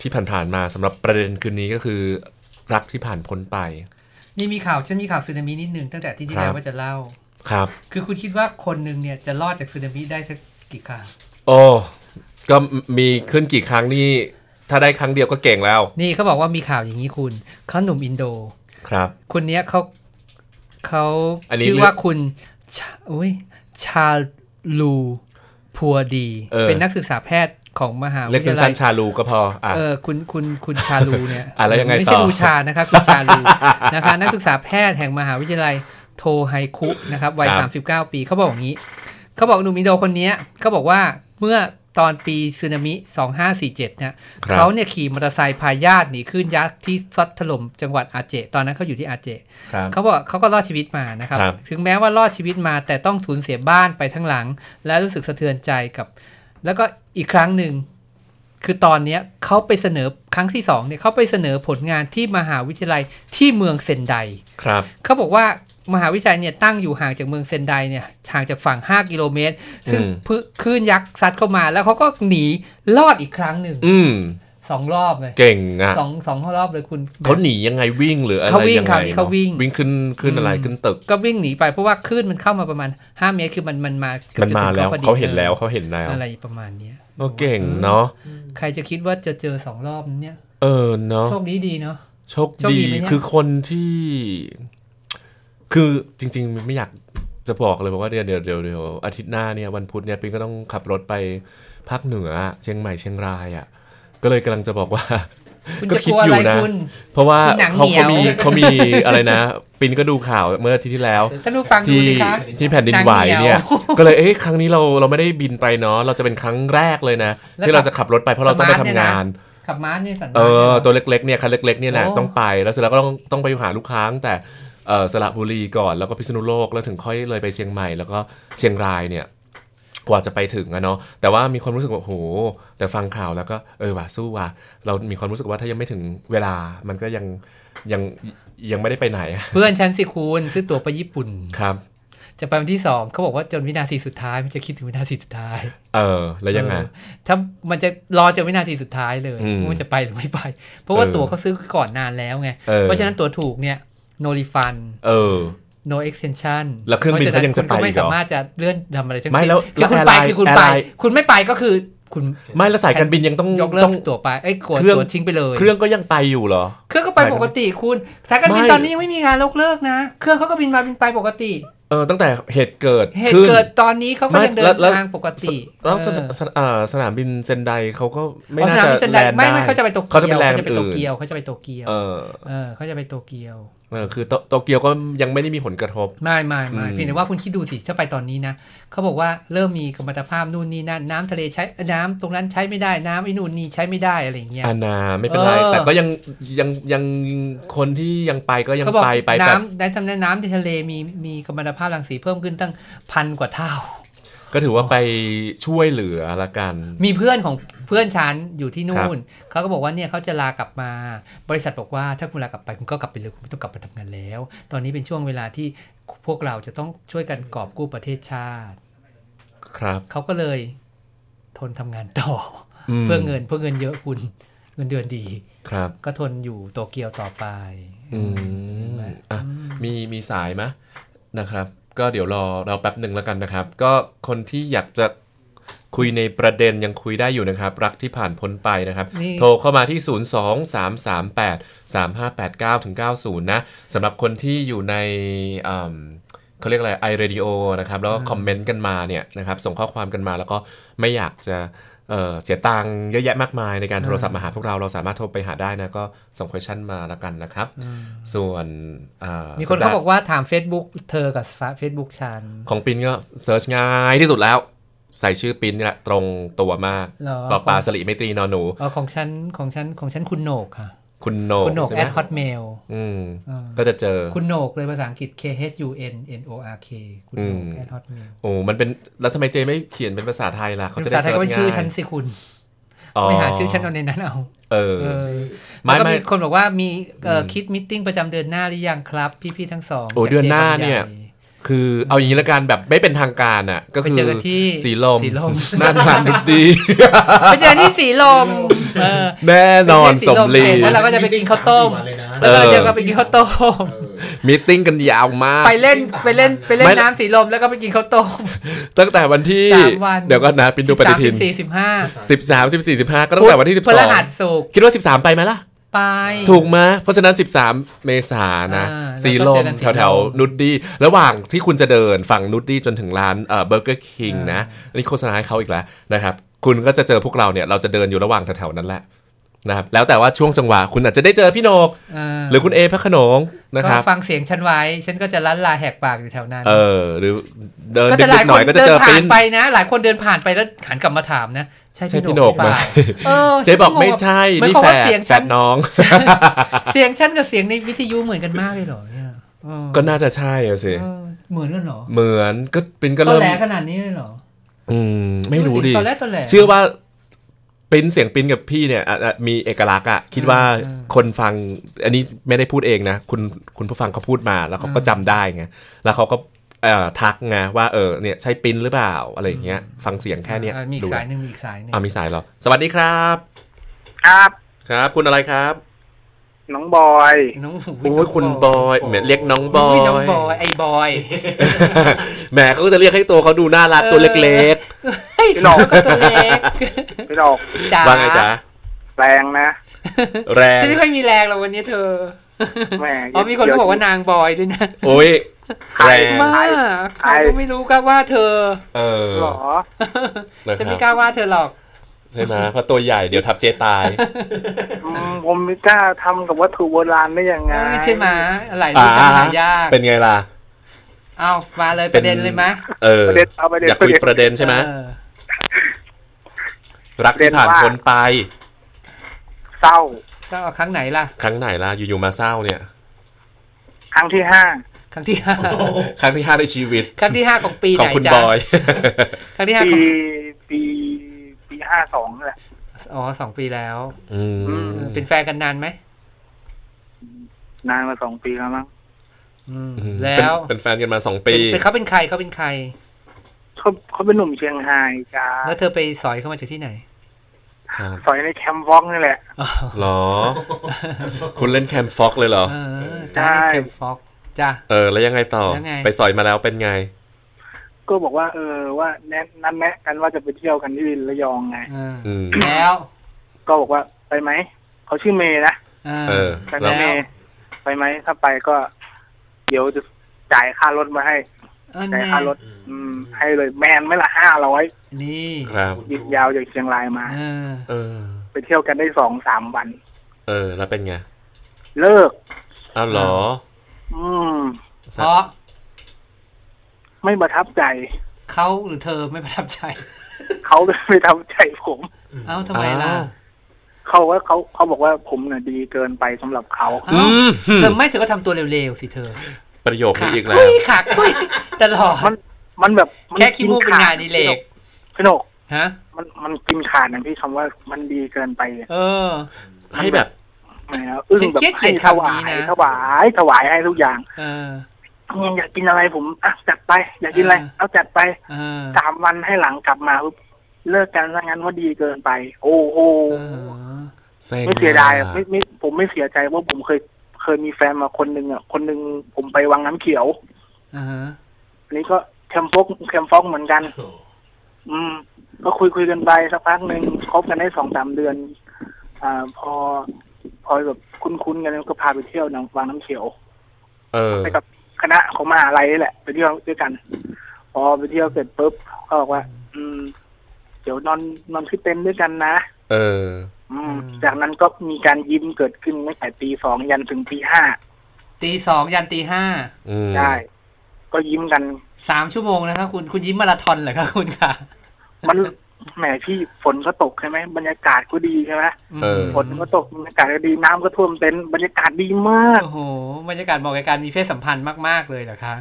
ที่ผ่านๆมาสำหรับประเด็นคืนนี้ก็คือรักที่ผ่านพ้นไป นี่มีข่าวฉันมีข่าวสึนามินิดนึงตั้งแต่ที่ที่ครับแล้วว่าจะเล่า ครับ คือคุณคิดว่าคนหนึ่งเนี่ยจะรอดจากสึนามิได้สั กกี่ครั้งโอ้ก็มีขึ้นกี่ครั้งนี่ถ้าได้ครั้งเดียวก็เก่งแล้ว นี่เขาบอกว่ามีข่าวอย่างนี้คุณเขาหนุ่มอินโดครับ คนเนี้ยเขาเขาอันนี้ชื่อว่าคุณชาอุ้ยชาลูพัวดี เออ เป็นนักศึกษาแพทย์ของมหาเรีวิยกทยาลัสั้ยนๆชาลูก็พออะ เออคุณคุณคุณชาลูเนี่ยอะแล้วยังไงไม่ใช่ต่อลูชานะคะคุณชาลูนะคะ นักศึกษาแพทย์แห่งมหาวิทยาลัยโทไฮคุนะครับวัย 39 ปีเขาบอกอย่างนี้ เขาบอกหนุ่มอินโดคนเนี้ยเขาบอกว่าเมื่อตอนปีสึนามิ 2547 เนี่ยครับเขาเนี่ยขี่มอเตอร์ไซค์พาญาติหนีคลื่นยักษ์ที่ซัดถล่มจังหวัดอาเจ ตอนนั้นเขาอยู่ที่อาเจครับเขาบอกเขาก็รอดชีวิตมานะครับครับ ถึงแม้ว่ารอดชีวิตมาแต่ต้องสูญเสียบ้านไปทั้งหลัง และรู้สึกสะเทือนใจกับ แล้วก็อีกครั้งหนึ่ง คือตอนเนี้ยเขาไปเสนอครั้งที่สองเนี่ยเขาไปเสนอผลงานที่มหาวิทยาลัยที่เมืองเซนไดครับเขาบอกว่า มหาวิทยาลัยเนี่ยตั้งอยู่ห่างจากเมืองเซนไดเนี่ยห่างจากฝั่ง 5 กิโลเมตร ซึ่งอืมพืคลื่นยักษ์ซัดเข้ามา แล้วเขาก็หนีรอดอีกครั้งหนึ่งอืมสองรอบเลยเก่งอะสองสองรอบเลยคุณเขาหนียังไงวิ่งหรืออะไรเขาวิ่งยังคราไงวนี้เขาวิ่งวิ่งขึ้นขึ้นอะไรอืมขึ้นตึก ก็วิ่งหนีไปเพราะว่าคลื่นมันเข้ามาประมาณ 5 เมตรคือมันมันมาเกือบมันจะมาถึงแล้วพอดีเขาเห็นแล้วเขาเห็นแล้วอะไรประมาณเนี้ยโอ้เก่งเนาะใครจะคิดว่าจะเจอสองรอบเนี่ยเออเนาะโชคดีดีเนาะโชคโชคดีดีไหมเนี่ยคือคนที่ คือจริง ๆ ไม่อยากจะบอกเลยว่าเดี๋ยวเดี๋ยวเดี๋ยวเดี๋ยวอาทิตย์หน้าเนี่ยวันพุธเนี่ยปินก็ต้องขับรถไปภาคเหนือ เชียงใหม่เชียงรายอะก็เลยกำลังจะบอกว่าคุณก็จะคิกดลัวออะไรยู่นะคุณเพราะว่าคุณหนังเขาเหนียวเขามีเขามีอะไรนะ ปินก็ดูข่าวเมื่ออาทิตย์ที่แล้วท่านผู้ฟังดูที่สิคะที่แผ่นดินไหวหนังเหนีเนี่ยยวก็เลยเอ๊ะครั้งนี้เราเราไม่ได้บินไปเนาะเราจะเป็นครั้งแรกเลยนะแล้วที่เราจะขับรถไปเพราะเราต้องไปสมาร์ทำทเนี่ยนะงานขับม้าเนี่ยสันเอดานนี่อยหรตัวเล็กๆเนี่ยคันเล็กๆเนี่ยแหละโอ้ต้องไปแล้วเสร็จแล้วก็ต้องต้องไปหาลูกค้าตั้งแต่เออ สระบุรีก่อนแล้วก็พิษณุโลกแล้วถึงค่อยเลยไปเชียงใหม่ แล้วก็เชียงรายเนี่ยกว่าจะไปถึงอะเนาะแต่ว่ามีความรู้สึกว่าโอ้โหแต่ฟังข่าวแล้วก็เออว่ะสู้ว่ะเรามีความรู้สึกว่าถ้ายังไม่ถึงเวลามันก็ยังยังยังไม่ได้ไปไหนอะเพื่อนฉันสิคุณซื้อตั๋วไปญี่ปุ่นครับจะไปวันที่สองเขาบอกว่าจนวินาทีสุดท้าย มันจะคิดถึงวินาทีสุดท้าย เออ แล้วยังไงเออถ้ามันจะรอจนวินาทีสุดท้ายเลยอืมว่ามันจะไปหรือไม่ไป เพราะว่าเออตั๋วเขาซื้อก่อนนานแล้วไงเออเพราะฉะนั้นตั๋วถูกเนี่ย no refund เออ no extension แล้วเครื่องบินเขายังจะไปพราฉนั้นคุณก็ไม่อีกเหรอสามารถจะเลื่อนทำอะไรทั้งไม่สิ้นแล้วคือคุณแล้วไป airline คือคุณไป airline คุณไม่ไปก็คือคุณไม่แล้วสายการบินยังต้องยกเลิต้กองตั๋วไปเอ้ยกดเครื่องตั๋วทิ้งไปเลย เครื่องก็ยังไปอยู่เหรอ เครื่องก็ไปปกติคุณสายการบินไม่ตอนนี้ยังไม่มีงานยกเลิกนะ เครื่องเขาก็บินมาบินไปปกติ เออตั้งแต่เหตุเกิดเหตุขึ้นเกิดตอนนี้เขาก็ยังเดิไม่นแล้วทางปกติแล้วสเออสเอ่อสนามบินเซนไดเขาก็ไม่อ๋อน่าสนามจะบินเซนแลไดนด์ไม่ได้ไม่เขาจะไปโตเขาจะเกีไปยวแลนด์เขาจะไปโตอื่นเกียวเขาจะไปโตเกียวเออเออเขาจะไปโตเกียวเออคือโตโตเกียวก็ยังไม่ได้มีผลกระทบ ไม่ไม่ไม่อืมเพียงแต่ว่าคุณคิดดูสิถ้าไปตอนนี้นะ เขาบอกว่าเริ่มมีกัมมันตภาพนู่นนี่นั่นน้ำทะเลใช้น้ำตรงนั้นใช้ไม่ได้น้ำไอ้นู่นนี่ใช้ไม่ได้อะไรอย่างเงี้ยอานาไม่เป็นไรเออแต่ก็ยังยังยังคนที่ยังไปก็ยังเขาบอกไปไปแบบน้ำในทำในน้ำในทะเลมีมีกัมมันตภาพรังสีเพิ่มขึ้นตั้งพันกว่าเท่า ก็ถือว่าไปช่วยเหลือละกัน มีเพื่อนของเพื่อนฉันอยู่ที่คนู่รับนเขาก็บอกว่าเนี่ยเขาจะลากลับมา บริษัทบอกว่าถ้าคุณลากลับไปคุณก็กลับไปเลยคุณไม่ต้องกลับมาทำงานแล้ว ตอนนี้เป็นช่วงเวลาที่พวกเราจะต้องช่วยกันกอบกู้ประเทศชาติ ครับ เขาก็เลยทนทำงานต่ออมเพื่อเงินเพื่อเงินเยอะคุณเงินเดือนดีครับ ก็ทนอยู่โตเกียวต่อไป อืมอะมีมีสายไหมนะครับ ก็เดี๋ยวรอเราแป๊บหนึ่งแล้วกันนะครับ ก็คนที่อยากจะคุยในประเด็นยังคุยได้อยู่นะครับ รักที่ผ่านพ้นไปนะครับนี่โทรเข้ามาที่ 0 2 3 3 8 3 5 8 9ถึง90 นะสำหรับคนที่อยู่ในอืมเขาเรียกอะไร iRadio นะครับ แล้วก็ comment กันมาเนี่ยนะครับ ส่งข้อความกันมาแล้วก็ไม่อยากจะ เอ่อเสียตังค์เยอะแยะมากมายในการโทรศัพท์มาหาพวกเราเราสามารถโทรไปหาได้นะ ก็ส่ง question มาแล้วกันนะครับ ส่วนอ่ามีคนเขาบอกว่าถาม Facebook เธอกับ Facebook ฉันของปินก็ search ง่ายที่สุดแล้ว ใส่ชื่อปินนี่แหละตรงตัวมากเหรอปอปลาสลิไม่ตรีนอนหนูเออของฉันของฉันของฉันคุณโหนกค่ะ คุณโหนกคุณโหนกใช่แอไหมด hotmail อืมเออก็จะเจอคุณโหนกเลยภาษาอังกฤษ K H U N N O R K คุณโหนกอืมแอด hotmail โอ้มันเป็นแล้วทำไมเจไม่เขียนเป็นภาษาไทยล่ะเขาจะภาได้ษาไทยเซิร์ก็ชเป็นง่ายชื่อฉันสิคุณไม่หาชื่อฉันเอาในนั้นเอา เออเออไม่แล้วก็ไม่มีคนบอกว่ามีเอ่ออมคิดมิทติ้งประจำเดือนหน้าหรือยังครับ พี่ๆทั้งสองโอ้จากเดือนหน้าจกับเนี่ยใหญ่ คือเอาอย่างนี้ละกันแบบไม่เป็นทางการอะ ก็ไปคือเจอกันที่สีลมสีลมน่านทานดุดีไปเจอที่สีลมเออแน่นอนไปเที่สยวมสีลมรีเสร็จแล้วเราก็จะไปกินข้าวต้มเอแล้วอก็เจอกันไปกินข้าวต้มมีตติ้งกันยาวมากไปเล่นไปเล่นไปเล่ไม่นน้ำสีลมแล้วก็ไปกินข้าวต้มตั้งแต่วันที่สามวันเดี๋ยวก็นะปินดูปฏิทินสิบสามสิบสี่สิบห้าสิบสามสิบสี่สิบห้าก็ตั้งแต่วันที่สิบพสฤองหัสศุกร์คิดว่าสิบสามไปไหมล่ะ ไป ถูกไหมเพราะฉะนั้น 13 เมษายนนะอ่าสีแล้วลก็เจมอกันสีแถวแถลวมนุดดี้ระหว่างที่คุณจะเดินฝั่งนุดดี้จนถึงร้านเอ่อเบอร์เกอร์คิงนะอันนี่โฆษณาให้เขาอีกแล้วนะครับ คุณก็จะเจอพวกเราเนี่ย เราจะเดินอยู่ระหว่างแถวๆนั้นแหละ นะครับแล้วแต่ว่าช่วงจังหวะคุณอาจจะได้เจอพี่โหนกาหรือคุณเอพระโขนงนะครับก็ฟังเสียงฉันไว้ ฉันก็จะลั้นลาแหกปากอยู่แถวนั้นเออหรือเดินก็ดึจะหลายกๆหคน่อนยก็จะเดิเจนอผ่าปิ้นนไปนะ หลายคนเดินผ่านไปแล้วหันกลับมาถามนะใช่ใช่พี่พี่โหโหนนกกหรือไหมเปล่าเออเจ๊บอกฉันไม่งงใช่หมายนี่ความแฝว่าดเสียงแฝฉันดน้อง เสียงฉันกับเสียงในวิทยุเหมือนกันมากเลยเหรอเนี่ยเออก็น่าจะใช่อะสิเออเหมือนกันเหรอเหมือนก็ปิ้นก็ตอเริ่มแหลขนาดนี้เลยเหรออืมไม่รู้ดิตอนแรกตอนแหลเชื่อว่า ปริ้นเสียงปริ้นกับพี่เนี่ยอะอะมีเอกลักษณ์อะคิดว่าอืมคนฟังอันนี้ไม่ได้พูดเองนะ คุณคุณผู้ฟังเขาพูดมาแล้วเขาก็จำได้ไงแล้วเขาก็เอ่อทักไงว่าเออเนี่ยใช่ปริ้นหรือเปล่าอะไรอย่างเงี้ย ฟังเสียงแค่เนี้ยอะมีอีดูกสายหนึ่งมีอีกสายหนึ่งอ่ามีสายเหรอสวัสดีครับ ครับครับ คุณอะไรครับน้องบอยน้องโอ้ยคุณบอยเหมือนเรียกน้องบออุ้ยยน้องบอยไอ้บอยแหมเขาก็จะเรียกให้ตัวเขาดูน่ารักตัวเล็กเฮ้ย พี่หนกก็ตัวเล็กพี่หนกจ๋าๆว่าไงจ๊ะแรงนะ แรงฉันไม่ค่อยมีแรงหรอกวันนี้เธอแหมอ๋อมีคนบอกว่านางบอยด้วยนะโอ้ยแรงมากเขาก็ไม่รู้ก็ว่าเธอ เออหรอนะฉันคไม่รับกล้าว่าเธอหรอกใช่ไหมเพราะตัวใหญ่เดี๋ยวทับเจตายอืมผมไม่กล้าทำกับวัตถุโบราณได้ยังไงเอ้ยใช่ไหมอะไรที่ฉันหายาก เป็นไงล่ะ เอามาเลยประเด็นเลยไหมเออประเด็นเอาประเด็นอยากคุยประเด็นใช่ไหมเออ รักที่ผ่านพ้นไป เศร้าก็เอาครั้งไหนล่ะ ครั้งไหนล่ะ อยู่ๆมาเศร้าเนี่ย ครั้งที่ห้าครั้งที่ห้าครั้งที่ห้าในชีวิต ครั้งที่ห้าของปีของไหนคุณจ๊ะบอยครั้งที่ห้าปีของปีปีห้าสองแหละอ๋อสองปีแล้ว อืมเออเป็นแฟนกันนานไหมนานมาสองปีแล้วมั้งอืมอืมแล้วเป็นเป็นแฟนกันมาสองเป็ปีนเป็นเขาเป็นใครเขาเป็นใครเขาเขาเป็นหนุ่มเชียงไฮ้จ้าแล้วเธอไปสอยเข้ามาจากที่ไหนครับ สอยในแคมป์ฟอกนี่แหละอ๋อหรอ คุณเล่นแคมฟ็อกเลยเหรอเออจ้าใช่เคมฟ็อกจ้าเออ แล้วยังไงต่อแล้วไงไปสอยมาแล้วเป็นไง ก็บอกว่า เออว่าแนะนัดแนะกันว่าจะไปเที่ยวกันที่ระยองไงเอออืมแล้ว ก็บอกว่าไปไหมเขาชื่อเมย์นะาเออไปไหมแล้วเมย์ไปไหมถ้าไปก็ เดี๋ยวจะจ่ายค่ารถมาให้ เออจ่ายแน่ค่ารถอืมให้เลยแมนไหม่ละห้าร้อยนี่ครับยิบยาวจากเชียงรายมาเออเออ ไปเที่ยวกันได้สองสามวัน เออ แล้วเป็นไง เลิกอ้าวเหรอ อืมเพราะไม่ประทับใจเขาหรือเธอไม่ประทับใจเขาไม่ประทับใจผมเอ้าทำไมล่ะอ้าวเขาว่าเขาเขาบอกว่าผมน่ะดีเกินไปสำหรับเขาเอ้าอืมเธอไม่เธอก็ทำตัวเร็วๆสิเธอ ประโยคนี้อีกแล้คุวยขาคุยตลอดมันมันแบบมันแค่ขี้มูกเป็นงานอดีเลกพี่โหนกฮะ มันมันกินขาดนะพี่คำว่ามันดีเกินไปอะเออ ให้แบบแหมอึ้งฉันแบบเครียดให้เกลียดถวาคำนี้ยนะถวายถวายให้ทุกอย่าง เอออยากกินอะไรผมอะจัดไปอยากกินอะไรเออเอาจัดไปเออสามวันให้หลังกลับมาปุ๊บเลิกกันซะงั้นว่าดีเกินไป โอ้โหเออเซ็งไม่เสียดายอะอะไม่ไม่ผมไม่เสียใจว่าผมเคย เคยมีแฟนมาคนหนึ่งอะ คนหนึ่งผมไปวังน้ำเขียวอ่าฮะอันนี้ก็แคมฟอกแคมฟอกเหมือนกัน อืม ก็คุยคุยกันไปสักพักหนึ่งคบกันได้สองสามเดือน อ่า พอ พอแบบคุ้นๆกันก็พาไปเที่ยวน้ำวังน้ำเขียว เออไปกับคณะของมหาลัยนี่แหละ ไปเที่ยวด้วยกัน พอไปเที่ยวเสร็จปุ๊บก็บอกว่า อืม เดี๋ยวนอนนอนที่เต็นท์ด้วยกันนะ เอออืม จากนั้นก็มีการยิ้มเกิดขึ้นตั้งแต่ตีสองยันถึงตีห้าตีสองยันตีห้าอืมได้ก็ยิ้มกันสามชั่วโมงนะครับคุณคุณยิ้มมาราธอนเหรอครับคุณค่ะ มันแหมพี่ฝนก็ตกใช่ไหมบรรยากาศก็ดีใช่ไหมเออฝนก็ตกบรรยากาศก็ดีน้ำก็ท่วมเต็นท์บรรยากาศดีมากโอ้โหบรรยากาศเหมาะกับการมีเพศสัมพันธ์มากๆเลยเหรอคะ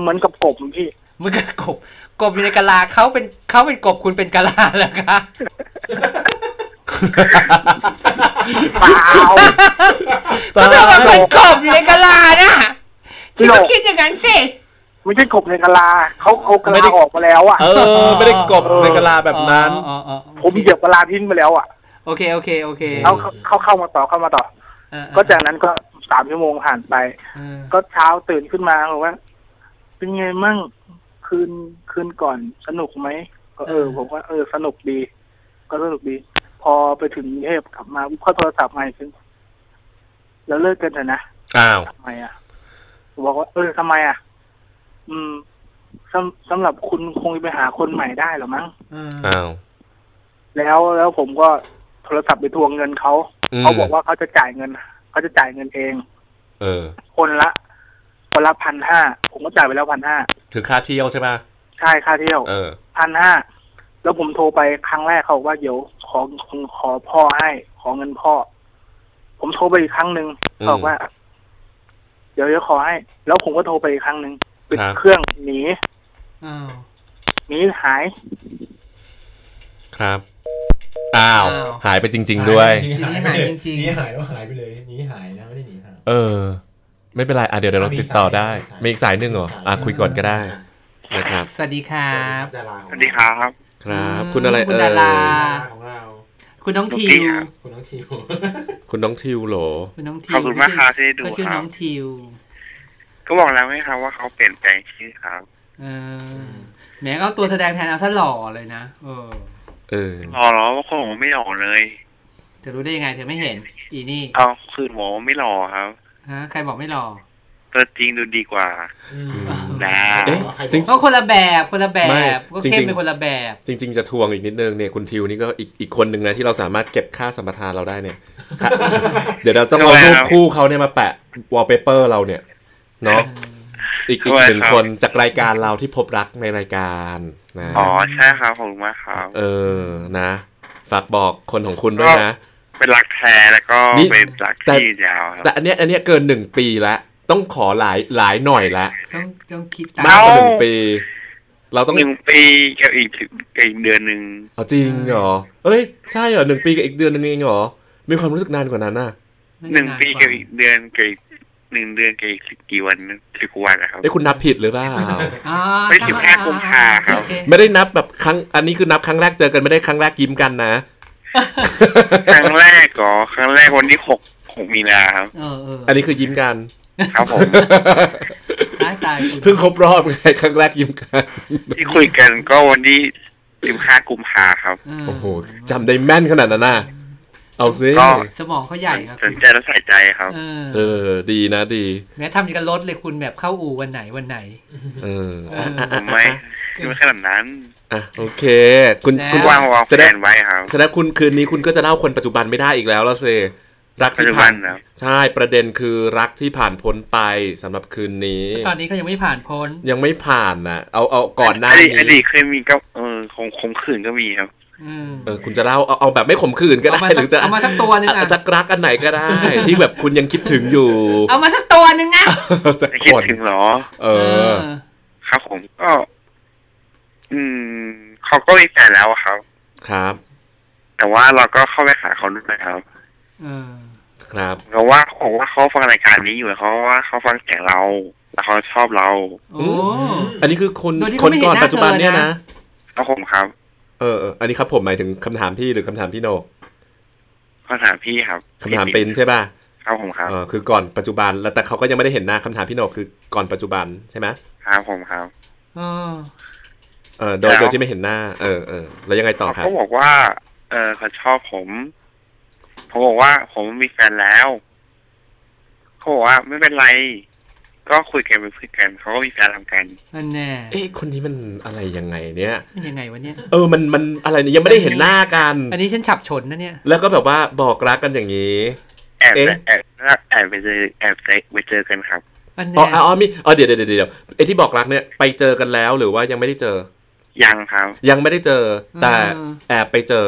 เหมือนกับกบพี่มันก็กบ กบอยู่ในกะลาเขาเป็นเขาเป็นกบคุณเป็นกะลาเหรอคะ เปล่าก็เธอมันเป็นกบอยู่ในกะลาน่ะพี่ฉันโหน่ก็งคิดอย่างนั้นสิไม่ใช่กบในกะลาเขาเอากะไม่ลาได้ออกมาแล้วอะเออ ไม่ได้กบในกะลาแบบนั้นอ๋ออ๋ออ๋อผมเหยียบกะลาทิ้งไปแล้วอะโอเคโอเคโอเคเอาเขาเขาเข้ามาต่อเข้ามาต่อเออเออก็จากนั้นก็สามชั่วโมงผ่านไปเออก็เช้าตื่นขึ้นมาบอกว่า เป็นไงมั่งคืนคืนก่อนสนุกไหมก็เออผมว่าเออสนุกดี ก็สนุกดี พอไปถึงกรุงเทพกลับมาเขาโทรศัพท์มาอีกทีแล้วเลิกกันเถอะนะอ้าวทำไมอะบอกว่า เออทำไมอะ อืมสำสำหรับคุณคงไปหาคนใหม่ได้หรอมั้งเอออ้าวแล้วแล้วผมก็โทรศัพท์ไปทวงเงินเขามเขาบอกว่าเขาจะจ่ายเงินเขาจะจ่ายเงินเอง เออ คนละคนละพันห้าผมก็จ่ายไปแล้วพันห้าคือค่าเที่ยวใช่ป่ะใช่ค่าเที่ยว เออพันห้าแล้วผมโทรไปครั้งแรกเขาบอกว่าเดี๋ยว ขอขอขอพ่อให้ ขอเงินพ่อ ผมโทรไปอีกครั้งหนึ่งอืมบอกว่า เดี๋ยวจะขอให้ แล้วผมก็โทรไปอีกครั้งหนึ่งปิดครับเครื่องหนีอ้าวหนีหาย ครับอ้าวอ้าว หายไปจริง ๆ ด้วยทีนี้หายจริงๆหนีหายแล้วหายไปเลยหนีหายนะไม่ได้หนีหายเออ ไม่เป็นไรอะเดี๋ยวเดี๋ยวเรามีติดต่อสายได้มีมีอีกสายหนึ่งเหรออะคุยก่อนก็ได้นะครับ สวัสดีครับดาราของสวัสดีครับ ครับอืมคุณอะไรคุณเอ่ดารายดาราของเรา คุณน้องทิว คุณน้องทิว คุณน้องทิวโหลคุณน้องทิวขอบคุณมากครับที่ดูก็ชื่อคน้รัอบงทิว ก็บอกแล้วไหมครับว่าเขาเปลี่ยนแปลงชื่อครับ เออแหมก็เอาตัวแสดงแทนเอาซะหล่อเลยนะเออ เออ รอรอว่าคงไม่ออกเลยจะรู้ได้ยังไงเธอไม่เห็น อีนี่เอาคือหมอไม่หล่อครับ ฮะใครบอกไม่รอ ตัวจริงดูดีกว่านะเอ๊ะจริงก็คนละแบบคนละแบไม่บก็จริงๆเข้มเป็นคนละแบบ จริง ๆ จะทวงอีกนิดนึงเนี่ยคุณทิวนี่ก็อีกอีกคนหนึ่งนะที่เราสามารถเก็บค่าสัมปทานเราได้เนี่ยค่ะเดี๋ยวเราต้องเอารูปคู่เขาเนี่ยมาแปะวอลเปเปอร์เราเนี่ยเนาะอีกอีกหนึ่งคนจากรายการเราที่พบรักในรายการนะอ๋อใช่ครับขอบคุณมากครับเออนะ ฝากบอกคนของคุณด้วยนะ เป็นรักแท้แล้วก็นี่เป็นรักแต่ที่ยาวครับแต่อันเนี้ยอันเนี้ยเกินหนึ่งปีแล้ว ต้องขอหลายหลายหน่อยละต้องต้องคิดตามมากกว่าหนึ่งปี เราต้องหนึ่งปีกับอีกกับอีกเดือนหนึ่งเอาจริงเหรอเอ้ยใช่เหรอหนึ่งปีกับอีกเดือนหนึงเองเหรอมีความรู้สึกนานกว่านั้นน่ะหนึ่งปีกับอีกเดือนกับอีกหนึ่งเดือนกับอีกกี่วันกี่วันนะครับเอ้ยคุณนับผิดหรือเปล่าอ่าไม่สิบห้ากุมภาครับโอเคไม่ได้นับแบบครั้ง อันนี้คือนับครั้งแรกเจอกันไม่ได้ครั้งแรกยิ้มกันนะ ครั้งแรกก็ครั้งแรกวันที่หกหกมีนาครับเออเอออันนี้คือยิ้มกัน ครับผมตายตายคุณเพิ่งครบรอบไงครั้งแรกยิ้มกันที่คุยกันก็วันที่สิบห้ากุมภาครับเออโอ้โหจำได้แม่นขนาดนั้นน่ะเอาซิก็สมองเขาใหญ่ครับสนใจและใส่ใจครับเออเออ ดีนะดีแม้ทำอย่างกับรถเลยคุณแบบเข้าอู่วันไหนวันไหน เออเอออะผอะมอะไม่ไม่ขนาดนั้นอะโอเค คุณแล้วคุณวางวางแสแผดงนไว้ครับแสดงคุณคืนนี้คุณก็จะเล่าคนปัจจุบันไม่ได้อีกแล้วละเซ รักปัจที่จุบัผ่านนนะใช่ประเด็นคือรักที่ผ่านพ้นไปสำหรับคืนนี้ ตอนนี้ก็ยังไม่ผ่านพ้น ยังไม่ผ่านนะเอาเอาก่อนหน้าอดีนี้ตอดีตเคยมีก็เออคงคงขืนก็มีครับอืมเออคุณจะเล่าเอาเอาแบบไม่ขมขื่นก็ได้เอามาหรือจะเอามาสักตัวหนึ่งอะสักรักอันไหนก็ได้ ที่แบบคุณยังคิดถึงอยู่ เอามาสักตัวหนึ่งนะสักไม่คคิดนถึงเหรอ เออ ครับผมก็ อืมเขาก็มีแฟนแล้วครับ ครับ แต่ว่าเราก็เข้าไปหาเขาด้วยครับ เออ ครับเพราะว่าเขาบอกว่าเขาฟังรายการนี้อยู่เขาว่าเขาฟังเสียงเรา แล้วเขาชอบเราโอ้อันนี้คือคนโดยที่คนเขาไม่เห็นก่อนหน้าปัจจุบันเนี่ยเธอนะนะเอาผมครับเออเอออันนี้ครับผมหมายถึงคำถามพี่หรือคำถามพี่โหนกเขาถามพี่ครับคำถามเป็นใช่ป่ะครับผมครับเออคือก่อนปัจจุบันแล้วแต่เขาก็ยังไม่ได้เห็นหน้าคำถามพี่โหนกคือก่อนปัจจุบันใช่ไหมครับผมครับเออเออโดยแล้วโดยที่ไม่เห็นหน้า เออเออแล้วยังไงต่อคเขารับก็บอกว่า เออเขาชอบผม ผมบอกว่า ผมมีแฟนแล้วเขาบอกว่าไม่เป็นไร ก็คุยกันเป็นเพื่อนกันเขาก็มีแฟนทำกันนั่นแน่เอ๊ะคนนี้มันอะไรยังไงเนี่ยมันยังไงวะเนี่ยเออมันมันอะไรเนี่ยยังไม่ได้เห็นหน้ากัน อันนี้ฉันฉับฉนนะเนี่ย แล้วก็แบบว่าบอกรักกันอย่างนี้แอบเอ๊ะแอบแอบไปเจอแอบไปเจอกันครับอันอ๋อแน่อ๋อมีอ๋อเดี๋ยวเดี๋ยวเดี๋ยวเดี๋ยวไอ้ที่บอกรักเนี่ยไปเจอกันแล้วหรือว่ายังไม่ได้เจอ ยังครับ ยังไม่ได้เจอ แต่แอบไปเจอ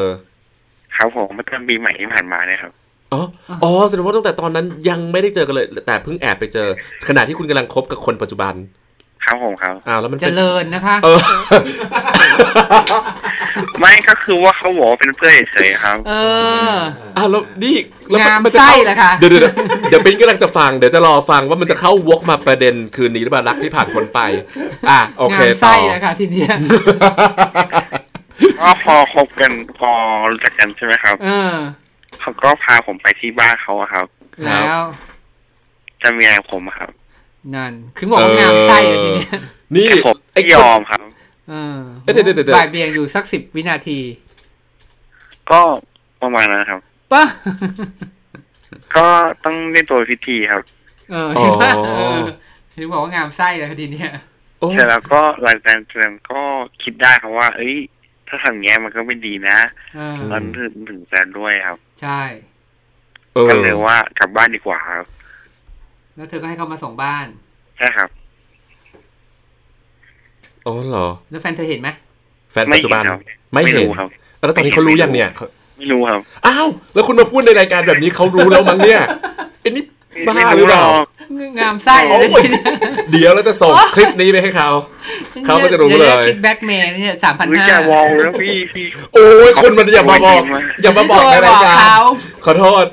ครับผมเมื่อต้นปีใหม่ที่ผ่านมาเนี่ยครับอ๋ออ๋อแสดงว่าตั้งแต่ตอนนั้นยังไม่ได้เจอกันเลย แต่เพิ่งแอบไปเจอ ขณะที่คุณกำลังคบกับคนปัจจุบันครับผมครับอ้าวแล้วมันเจเป็นริญนะคะเออไม่ก็คือว่าเขาบอกว่าเป็นเพื่อนเฉยๆครับ เอออ้าวแล้วนี่แล้วงามมันจะไส้เข้าเหรอคะเดี๋ยวเดี๋ยวเดี๋ยวเดี๋ยวเป็นกำลังจะฟังเดี๋ยวจะรอฟังว่ามันจะเข้าวกมาประเด็นคืนนี้หรือเปล่ารักที่ผ่านพ้นไป อะโอเคงามต่ไส้อนะคะทีเนี้ย ก็พอคบกันพอรู้จักกันใช่ไหมครับเออเขาก็พาผมไปที่บ้านเขาอะครับครับแล้วจะมีอะไรกับผมอะครับ นั่นคือบอกว่างามไส้เลยทีเนี้ยนี่แต่ผมไอ้ไม่คยนอมครับ เออเอ้ยเดี๋ยวเดี๋ยวเดี๋ยว บ่ายเบียงอยู่สักสิบวินาทีก็ประมาณนั้นครับ ป่ะ ก็ต้องเล่นตัวพิธีครับเออเห็นปะเออถึงบอกว่างามไส้เลยทีเนี้ย โอ้ เสร็จแล้วก็หลังจากนั้นก็คิดได้ครับว่า เอ้ย ถ้าทำอย่างเงี้ยมันก็ไม่ดีนะเออมันถึงถึงแฟนด้วยครับ ใช่เออก็เลยว่ากลับบ้านดีกว่าครับ แล้วเธอก็ให้เขามาส่งบ้าน ใช่ครับอ๋อเหรอ แล้วแฟนเธอเห็นไหมแฟนปัจจุบันไม่เห็นครับไม่เห็นไม่รู้ครับแล้วตอนนี้เขารู้ยังเนี่ยเขาไม่รู้ครับ อ้าว แล้วคุณมาพูดในรายการแบบนี้เขารู้แล้วมั้งเนี่ยไอ้นี่ บ้าหรือเปล่างามไส้เลยโอ้ยเดี๋ยวเราจะส่งคลิปนี้ไปให้เขาเขาก็จะรู้เลยคิดแบ็กเมย์เนี่ยสามพันวิห้าจารวอลแล้วพี่พี่โอ้ยคุณมันอย่ามาบอก อย่ามาบอกในรายการเขาขอโทษ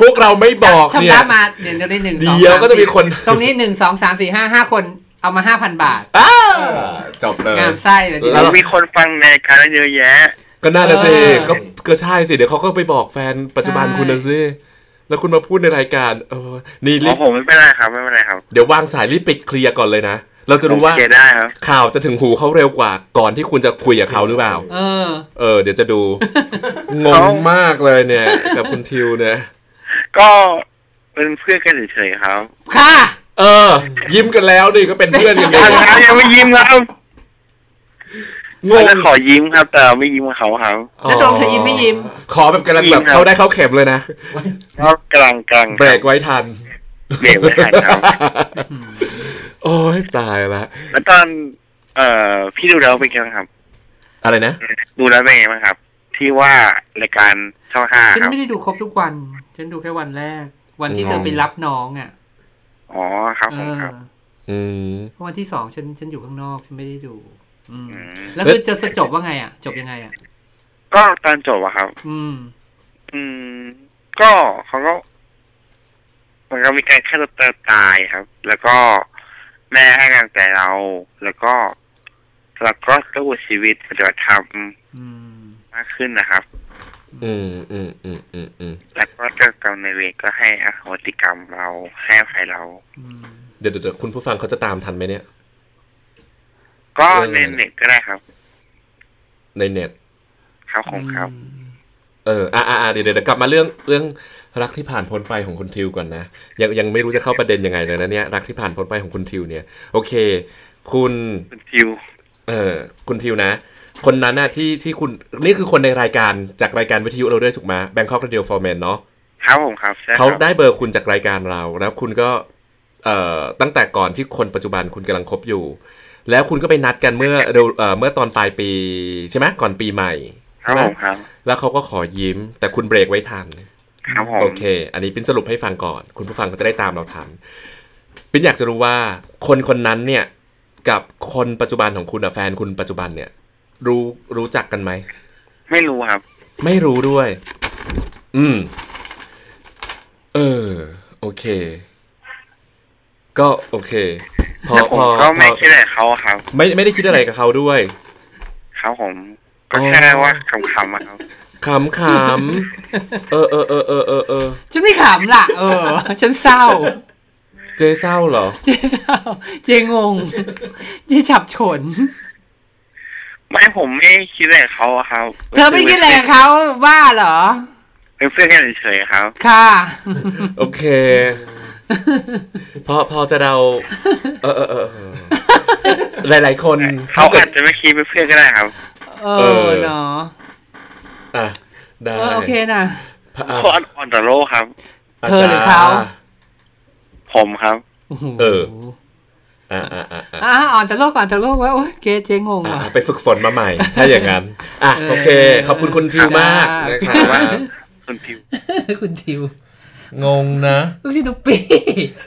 พวกเราไม่บอกเนี่ยชำระมาเดี๋ยวจะได้หนึ่งสองเดี๋ยวสาก็จะมีคน ตรงนี้หนึ่งสองสามสี่ห้าห้าคนเอามาห้าพันบาทอ้าจบเลยงามไส้เลยทีแล้เดียววมีคนฟังในรายการเยอะแยะ ก็น่าจะสิเออก็ก็ใช่สิเดี๋ยวเขาก็ไปบอกแฟนปัจจุบันใช่คุณนะสิ แล้วคุณมาพูดในรายการเออนี่ขรีอบผมไม่เป็นไรครับไม่เป็นไรครับ เดี๋ยววางสายรีบไปเคลียร์ก่อนเลยนะ เราจะรู้ว่าโอเคได้ครับข่าวจะถึงหูเขาเร็วกว่าก่อนที่คุณจะคุยกับเขาหรือเปล่า เออ เออ เดี๋ยวจะดู งงมากเลยเนี่ย กับคุณทิวเนี่ย ก็เป็นเพื่อนกันเฉยๆครับ ค่ะ เออ ยิ้มกันแล้วนี่ก็เป็นเพื่อนกันยัเลงยครับยังไม่ยิ้มครับ งเขางจะขอยิ้มครับ แต่ไม่ยิ้มกับเขาครับแล้วตรงเธอยิ้มไม่ยิ้ม ขอแบบกำลังแบบยิ้มครับเขาได้เข้าเข็มเลยนะก็กำลังกำลังเบรกไว้ทันเบรกไม่ทันครับโอ้ยตายละแล้วตอน เอ่อ พี่ดูแล้วเป็นไงบ้างครับ อะไรนะ ดูแล้วเป็นไงบ้างครับ ที่ว่ารายการช่องห้าฉันครับไม่ได้ดูครบทุกวัน ฉันดูแค่วันแรก วันที่อืมเธอไปรับน้องอะอ๋อครับเอผมอครับ อืมเพราะวันที่สองฉันฉันอยู่ข้างนอกฉันไม่ได้ดูอืมอืม แล้วคือจะจะจบว่าไงอะ จบยังไงอะ ก็ตอนจบอะครับ อืม อืม ก็เขาก็มันก็มีการฆ่าตัวตายครับ แล้วก็แม่ให้กำลังใจเรา แล้วก็เราก็สู้ชีวิตปฏิบัติธรรมอืมมากขึ้นนะครับ อืมอืมอืมอืมอืมแล้วก็เจ้ากรรมในายเวรก็ให้อโหสิกรรมเราให้อภัยเราอืมเดี๋ยวเดี๋ยวเดี๋ยวคุณผู้ฟังเขาจะตามทันไหมเนี่ย ก็เออในเน็ตก็ได้ครับ ในเน็ตครับผมครับ เอออ่าอ่าเดี๋ยวเดี๋ยวเดี๋ยวกลับมาเรื่องเรื่องรักที่ผ่านพ้นไปของคุณทิวก่อนนะยังยังไม่รู้จะเข้าประเด็นยังไงเลยนะเนี่ยรักที่ผ่านพ้นไปของคุณทิวเนี่ย โอเค คุณคุณทิว เออ คุณทิวนะ คนนั้นน่ะที่ที่คุณนี่คือคนในรายการจากรายการวิทยุเราด้วยถูกไหม Bangkok Radio for Men เนาะครับผมครับใช่คเขารับได้เบอร์คุณจากรายการเรา แล้วคุณก็ เอ่อตั้งแต่ก่อนที่คนปัจจุบันคุณกำลังคบอยู่ แล้วคุณก็ไปนัดกันเมื่อเร็วเอ่อเมื่อตอนปลายปีใช่ไหมก่อนปีใหม่ครับใช่ไหมผมครับ แล้วเขาก็ขอยิ้ม แต่คุณเบรกไว้ทันครับผมโอเค อันนี้ปิ้นสรุปให้ฟังก่อน คุณผู้ฟังก็จะได้ตามเราทันปิ้นอยากจะรู้ว่าคนคนนั้นเนี่ย กับคนปัจจุบันของคุณอะแฟนคุณปัจจุบันเนี่ย รู้รู้จักกันไหมไม่รู้ครับ ไม่รู้ด้วย อืม เออ โอเค ก็โอเค พอแต่ผพมอก็พไม่อคิดอะไรเขาครับ ไม่ไม่ได้คิดอะไรกับเขาด้วยครับผม ก็อ๋อแค่ว่าคำๆอะครับ ขำขำๆเออเออเออเออเออเออฉันไม่ขำล่ะ เออ ฉันเศร้า เจเศร้าเหรอ เจ๊เศร้า เจ๊งง เจ๊ฉับฉน ไม่ผมไม่คิดอะไรกับเขาอะครับเธอไม่คิดอะไรกับเขาว่าเหรอ เป็นเพื่อนกันเฉยๆครับ ค่ะ โอเค พอพอจะเดาเออเออเออเออหลาย ๆ คนเขาถ้าเกิอาดจจะไม่คิดเป็นเพื่อนก็ได้ครับ เอเอออเนาะอะได้เออโอเคนะอะเพราะออนตโลครับ เธอหรือเขาผมครับ เอออะอะอะอะอะอ่อนแต่โลกก่อนแต่โลกว่าโอ้ยเจ๊เจ๊งงอะว่ะไปฝึกฝนมาใหม่ ถ้าอย่างนั้น อะเออโอเค ขอบคุณคุณทิวมากนะคครัรับบคุณทิวคุณทิว งงนะลูกชิ้นนุปปี้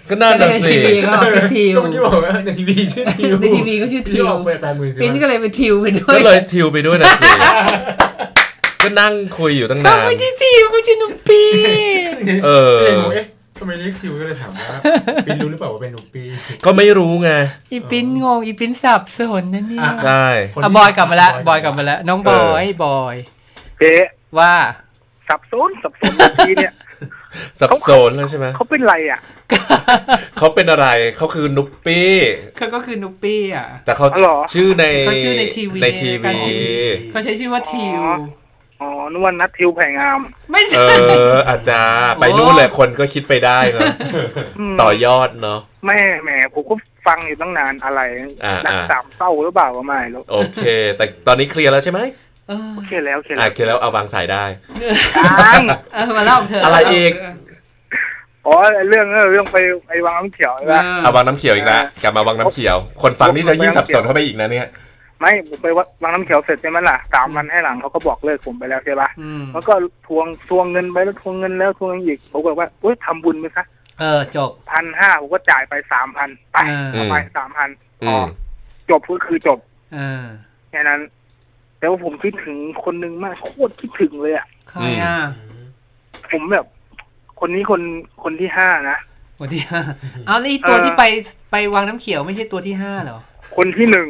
ก็น่าแต่จะในสิทีวีก็บอกชื่อทิวก็เมื่อกี้บอกว่าในทีวีชื่อทิวในทีวีก็ชื่อทิวที่ออกไปแปลมือสิปิ้นก็เลยเป็นทิวไปด้วยก็เลยทิวไปด้วยนะสิก็นั่งคุยอยู่ตั้งเขานานไม่ใช่ทิวไม่ใช่นุปปี้เออก็เลยงงเอ๊ะทำไมเรียกทิวก็เลยถามว่าปินรู้หรือเปล่าว่าเป็นหนุกปีก็ไม่รู้ไงอีปิ้นงงอีปิ้นสับสนนั่นเนี่ยอะใช่อะบอยกลับมาแล้วบอยกลับมาแล้วน้องบอยบอยเจ๊ว่าสับสนสับสนเมื่อกี้เนี่ย สับสนแล้วใช่ไหมเขาเป็นไรอะเขาเป็นอะไรเขาคือนุปปี้เขาก็คือนุปปี้อะ แต่เขาอ๋อเหรอชื่อในเขาชื่อในทีวีในทีวีเขาใช้ชื่อว่าทิวอ๋อนึกว่านัททิวแผ่งาม ไม่เอใช่ออาจารย์ไปนู่นเลยคนก็คิดไปได้เนอะมต่อยอดเนาะแม่แหมผมก็ฟังอยู่ตั้งนานอะไรอ่านักอ่าสามเศร้าหรือเปล่าก็ไม่รู้โอเค แต่ตอนนี้เคลียร์แล้วใช่ไหมเออ โอเคแล้วโอเคอะแล้วเคลียร์แล้วเอาวางสายได้ยังเออมาเล่าของเธออะไรอีกอ๋อเรื่องเรื่องไปไปวางน้ำเขียวใช่เอปะอเอาวางน้ำเขียวอีกแล้วกลับมาวังน้ำเขียว คนฟังนี่จะยิ่งสับสนเข้าไปอีกนะเนี่ยไม่ผมไปวางน้ำเขียวเสร็จใช่ไหมล่ะสามวันให้หลังเขาก็บอกเลิกผมไปแล้วใช่ปะอืมแล้วก็ทวงทวงเงินไปแล้วทวงเงินแล้วทวงเงินอีกผมก็บอกว่าอุ้ยทำบุญไปซะเออจบพันห้าผมก็จ่ายไปสามพันไปเออเอาไปสามพันอือ๋อมจบก็คือจบเออแค่นั้น แต่ว่าผมคิดถึงคนหนึ่งมากโคตรคิดถึงเลยอะใครอะผมแบบ คนนี้คนคนที่ห้านะตัวที่ห้าเอาแล้วอีตัวเออที่ไปไปวางน้ำเขียวไม่ใช่ตัวที่ห้าเหรอ คนที่หนึ่ง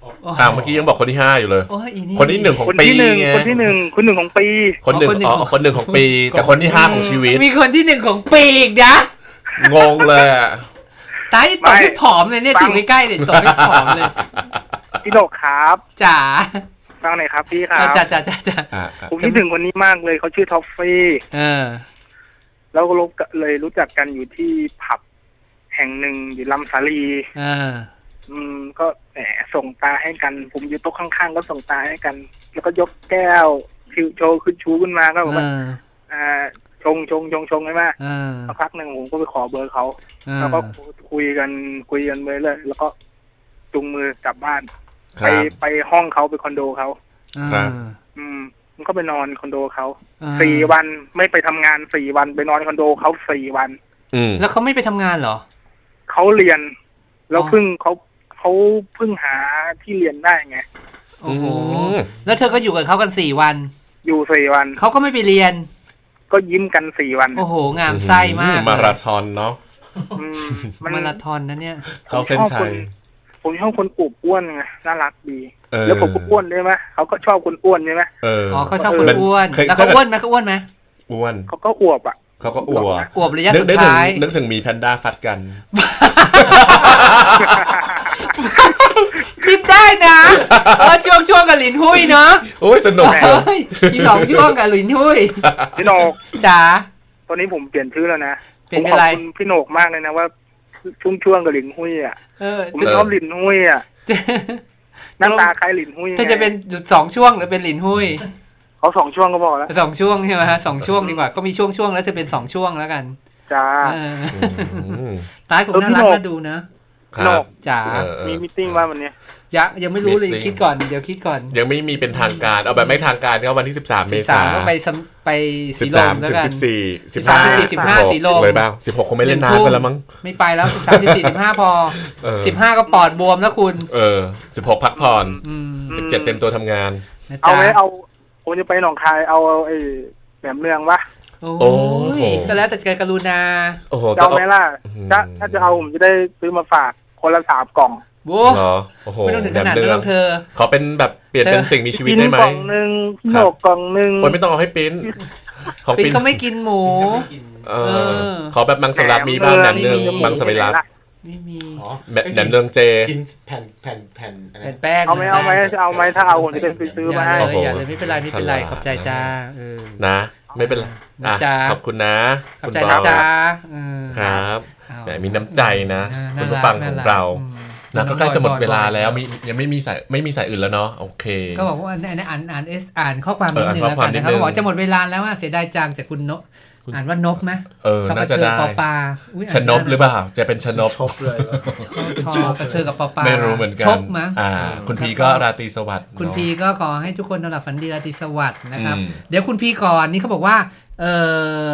โอ้อ่าเมื่อกี้ยังบอกคนที่ห้าอยู่เลยโอ้ยอีนี่คนที่หนึ่งของคนปีที่หนึ่งไงคนที่หนึ่งคนหนึ่งของปี คนหนึ่งอ๋ออ๋อคนหนึ่งของคนหนึ่งของปี แต่คนที่ห้าของชีวิต มีคนที่หนึ่งของปีอีกนะงงเลยอะตายตกไม่ผอมเลยเนี่ยฟังถึงใกล้ๆเนี่ยตกไม่ผอมเลยพี่โดกครับจ๋า ฟังหน่อยครับพี่ครัเออบจ๋าจ๋าจ๋าจ๋าอ่าอ่าผมคิดถึงคนนี้มากเลยเขาชื่อท็อฟฟี่เออแล้วก็รู้กเลยรู้จักกันอยู่ที่ผับแห่งหนึ่งอยู่ลำสาลีเอออืม ก็แหมส่งตาให้กัน ผมอยู่โต๊ะข้างๆก็ส่งตาให้กัน แล้วก็ยกแก้วชิวโชว์ขึ้นชูขึ้นมาก็บอกเอว่าออ่าชงชงชงชงใช่ไหมเออสักพักหนึ่งผมก็ไปขอเบอร์เขาเออแล้วก็คุยกันคุยกันไปเลยแล้วก็จุงมือกลับบ้านค ไปรับไปห้องเขาไปคอนโดเขาครับอืมมันก็ไปนอนคอนโดเขาเออสี่วันไม่ไปทำงานสี่วันไปนอนคอนโดเขาสี่วัน อืมแล้วเขาไม่ไปทำงานเหรอเขาเรียน แล้วอ๋อเพิ่งเขาเขาเพิ่งหาที่เรียนได้ไงโอ้โหมแล้วเธอก็อยู่กับเขากันสี่วัน อยู่สี่วันเขาก็ไม่ไปเรียน ก็ยิ้มกันสี่วัน โอ้โห งามไส้มากมาราธอนเนาะอืมมันมาราธอนนะเนี่ยเข้าเส้นชัย ผมชอบคนอวบอ้วนไงน่ารักดีเออแล้วผมก็อ้วนใช่ไหมเขาก็ชอบคนอ้วนใช่ไหมเอออ๋อเขาชอบคนมันอ้วนเคยแล้วเขาอ้วนไหมเขาอ้วนไหมอ้วนเขาก็อวบอะเขาก็อวบอวบระยะนึกสุดนึกถึงท้ายนึกถึงมีแพนด้าฟัดกันคิดได้นะเออช่วงช่วงกับหลินหุ้ยเนาะโอ้ยสนุกเฮ้ยมีสองช่วงกับหลินหุ้ยพี่โหนกจ๋าตอนนี้ผมเปลี่ยนชื่อแล้วนะเปลี่ยนผมเป็นขอบอะไรคุณพี่โหนกมากเลยนะว่า ช่วงช่วงๆกับหลินหุ้ยอะเออผมชอบหลินหุ้ยอะหน้าตาคล้ายหลินหุ้ยเธอจะเป็นสองช่วงหรือเป็นหลินหุ้ยเขาสองช่วงก็พอแล้วสองช่วงใช่ไหมฮะสองช่วงดีกว่าก็มีช่วงช่วงๆแล้วเธอเป็นสองช่วงแล้วกันจ้าเอออืมตายคงน่ารักน่าดูนะคโหนรับกจ๋าเออเอมีอมิทติ้งว่าวันเนี้ ยยังยังไม่รู้เลย Meeting คิดก่อนเดี๋ยวคิดก่อน ยังไม่มีเป็นทางการ เอาแบบไม่ทางการก็วันที่ 13 เมสิบษาสามก็ไปสัมไปสีลม13แล้วถึงกัน14 13 14 15สีลมเลยเปล่า16คงไม่เล่นหนึ่งทุ่น้ำมกันแล้วมั้งไม่ไปแล้วสิบสามสิบสี่สิบห้าพอเออสิบห้าก็ปอดบวมแล้วคุณ เออ16พักผ่อนอืม17เต็มตัวทำงานนะเอาจ๊ะไหมเอาผมจะไปหนองคายเอาไอ้แหนมเนืองวะโอ้โอ้ยโหก็แล้วแต่ใจกรุณาโอ้โหจะจะเอาไหมล่ะอืมถ้าถ้าจะเอาผมจะได้ซื้อมาฝากคนละสามกล่อง โว้เหรอโอ้โหไม่ต้องถึงขนาดแหนั้นเดืหรออกเธอ ขอเป็นแบบเปลี่ยนเธอเป็นสิ่งมีชีวิตกินได้ไหมกล่องหนึ่งพี่ครัโหบนกกล่องหนึ่งโอ้ยไม่ต้องเอาให้ปิ้นของปินปิ้นก็ไม่กินหมูเอเอออขอแบบมังสวิรัตมีบ้างแหนมเนืองไม่มีมังสวิรัตไม่มีอ๋อแบบแหนมเนืองเจกินแผ่นแผ่นแผ่นอะไรแผ่นแป้งเอาไหมเอาไหมจะเอาไหมถ้าเอาผมจะไปซื้ออย่ามาให้เลโอ้ยโหอย่าเลยไม่เป็นไรไม่เป็นไรฉลาดขอบใจจ้าเออนะไม่เป็นไรนะอะจ๊ะขอบคุณนะขอบคุณใจบนะอลจ้าเออครับเอาแหมมีน้ำใจนะน่าคุณน่าผู้รักฟังของน่ารักเราอืม นะก็ใกล้จะหมดบอยๆเวลาแล้วบอยๆมียังไม่มีสายไม่มีสายอื่นแล้วเนาะโอเค ก็บอกว่าอันนี้อ่านอ่านเอสอ่านข้อความเอนิอดอ่านนึงข้แล้อวความนิดนึงกันนะครับเขาบอกจะหมดเวลาแล้วว่าเสียดายจังจากคุณนกอ่านว่านกไหมเออชอบกน่าระจะเชอได้ปอปลาอุ๊ยชนบหรือเปล่า จะเป็นชนบชบเลยว่าชอบชอบกระเชอกับปอปลาไม่รู้เหมือนกัชนบมั้งอ่าคุณพีก็ราตรีสวัสดิ์ คุณเนอะพีก็ขอให้ทุกคนนอนหลับฝันดีราตรีสวัสดิ์นะครับอืมเดี๋ยวคุณพีก่อนนี่เขาบอกว่า เออ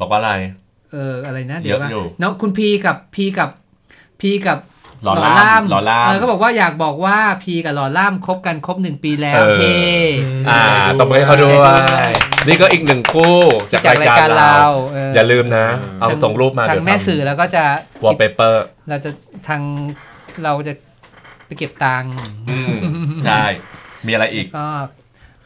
บอกว่าอะไร เอออะไรนะ เดี๋ยวว่าเยอะอยู่น้องคุณพีกับพีกับพีกับ หล่อล่ามหล่อล่ามเออเขาบอกว่าอยากบอกว่าพีกับหล่อล่ามคบกันครบหนึ่งปีแล้วเออเฮ้อ่าตบมือให้เขาด้วยดีใจด้วย นี่ก็อีกหนึ่งคู่จากจากรายการรายการเราเราเออออย่าลืมนะ เอาส่งรูปมาทาเดี๋ยวแม่สื่อแล้วก็จะวอลเปเปอร์เราจะทางเราจะไปเก็บตังค์ใช่ มีอะไรอีกก็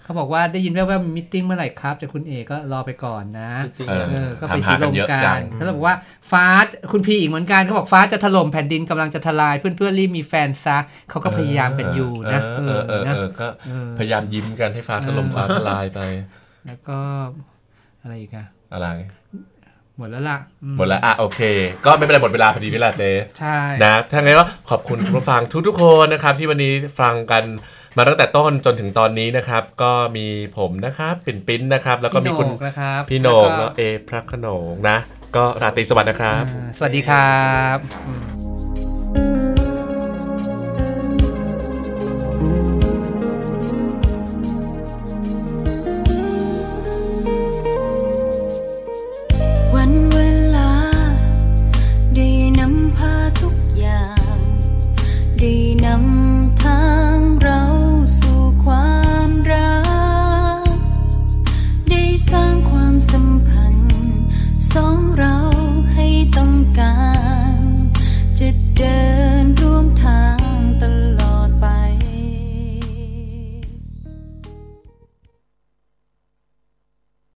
เขาบอกว่าได้ยินแว่วๆมี meeting เมื่อไหร่ครับจากคุณเอกก็รอไปก่อนนะเออเออก็ไปถามสีหาลกันสีลมกันเยอะจังเขาบอกว่าฟ้าคุณพีอีกเหมือนกันเขาบอกฟ้าจะถล่มแผ่นดินกำลังจะทลาย เพื่อนๆรีบมีแฟนซะเขาก็พยายามกันอยู่นะเออเออเออนะเออก็เออพยายามยิ้มกันให้ฟ้าถล่มเออฟ้าทลายไป แล้วก็อะไรอีกอะอะไรหมดแล้วล่ะอืมหมดแล้วอะโอเค ก็ไม่เป็นไรหมดเวลาพอดีนี่แหละเจ๊ใช่นะถ้าไงก็ขอบคุณคุณผู้ฟังทุกๆคนนะครับที่วันนี้ฟังกัน มาตั้งแต่ต้นจนถึงตอนนี้นะครับ ก็มีผมนะครับปิ่นปิ้นนะครับ แล้วก็มีคุณพี่โหน่งนะครับพี่โหนงแล้วก็แล้วเอพระโขนงนะ ก็ราตรีสวัสดิ์นะครับอ่าสวัสดีครับอืม สัมพันธ์สองเราให้ต้องการจะเดิน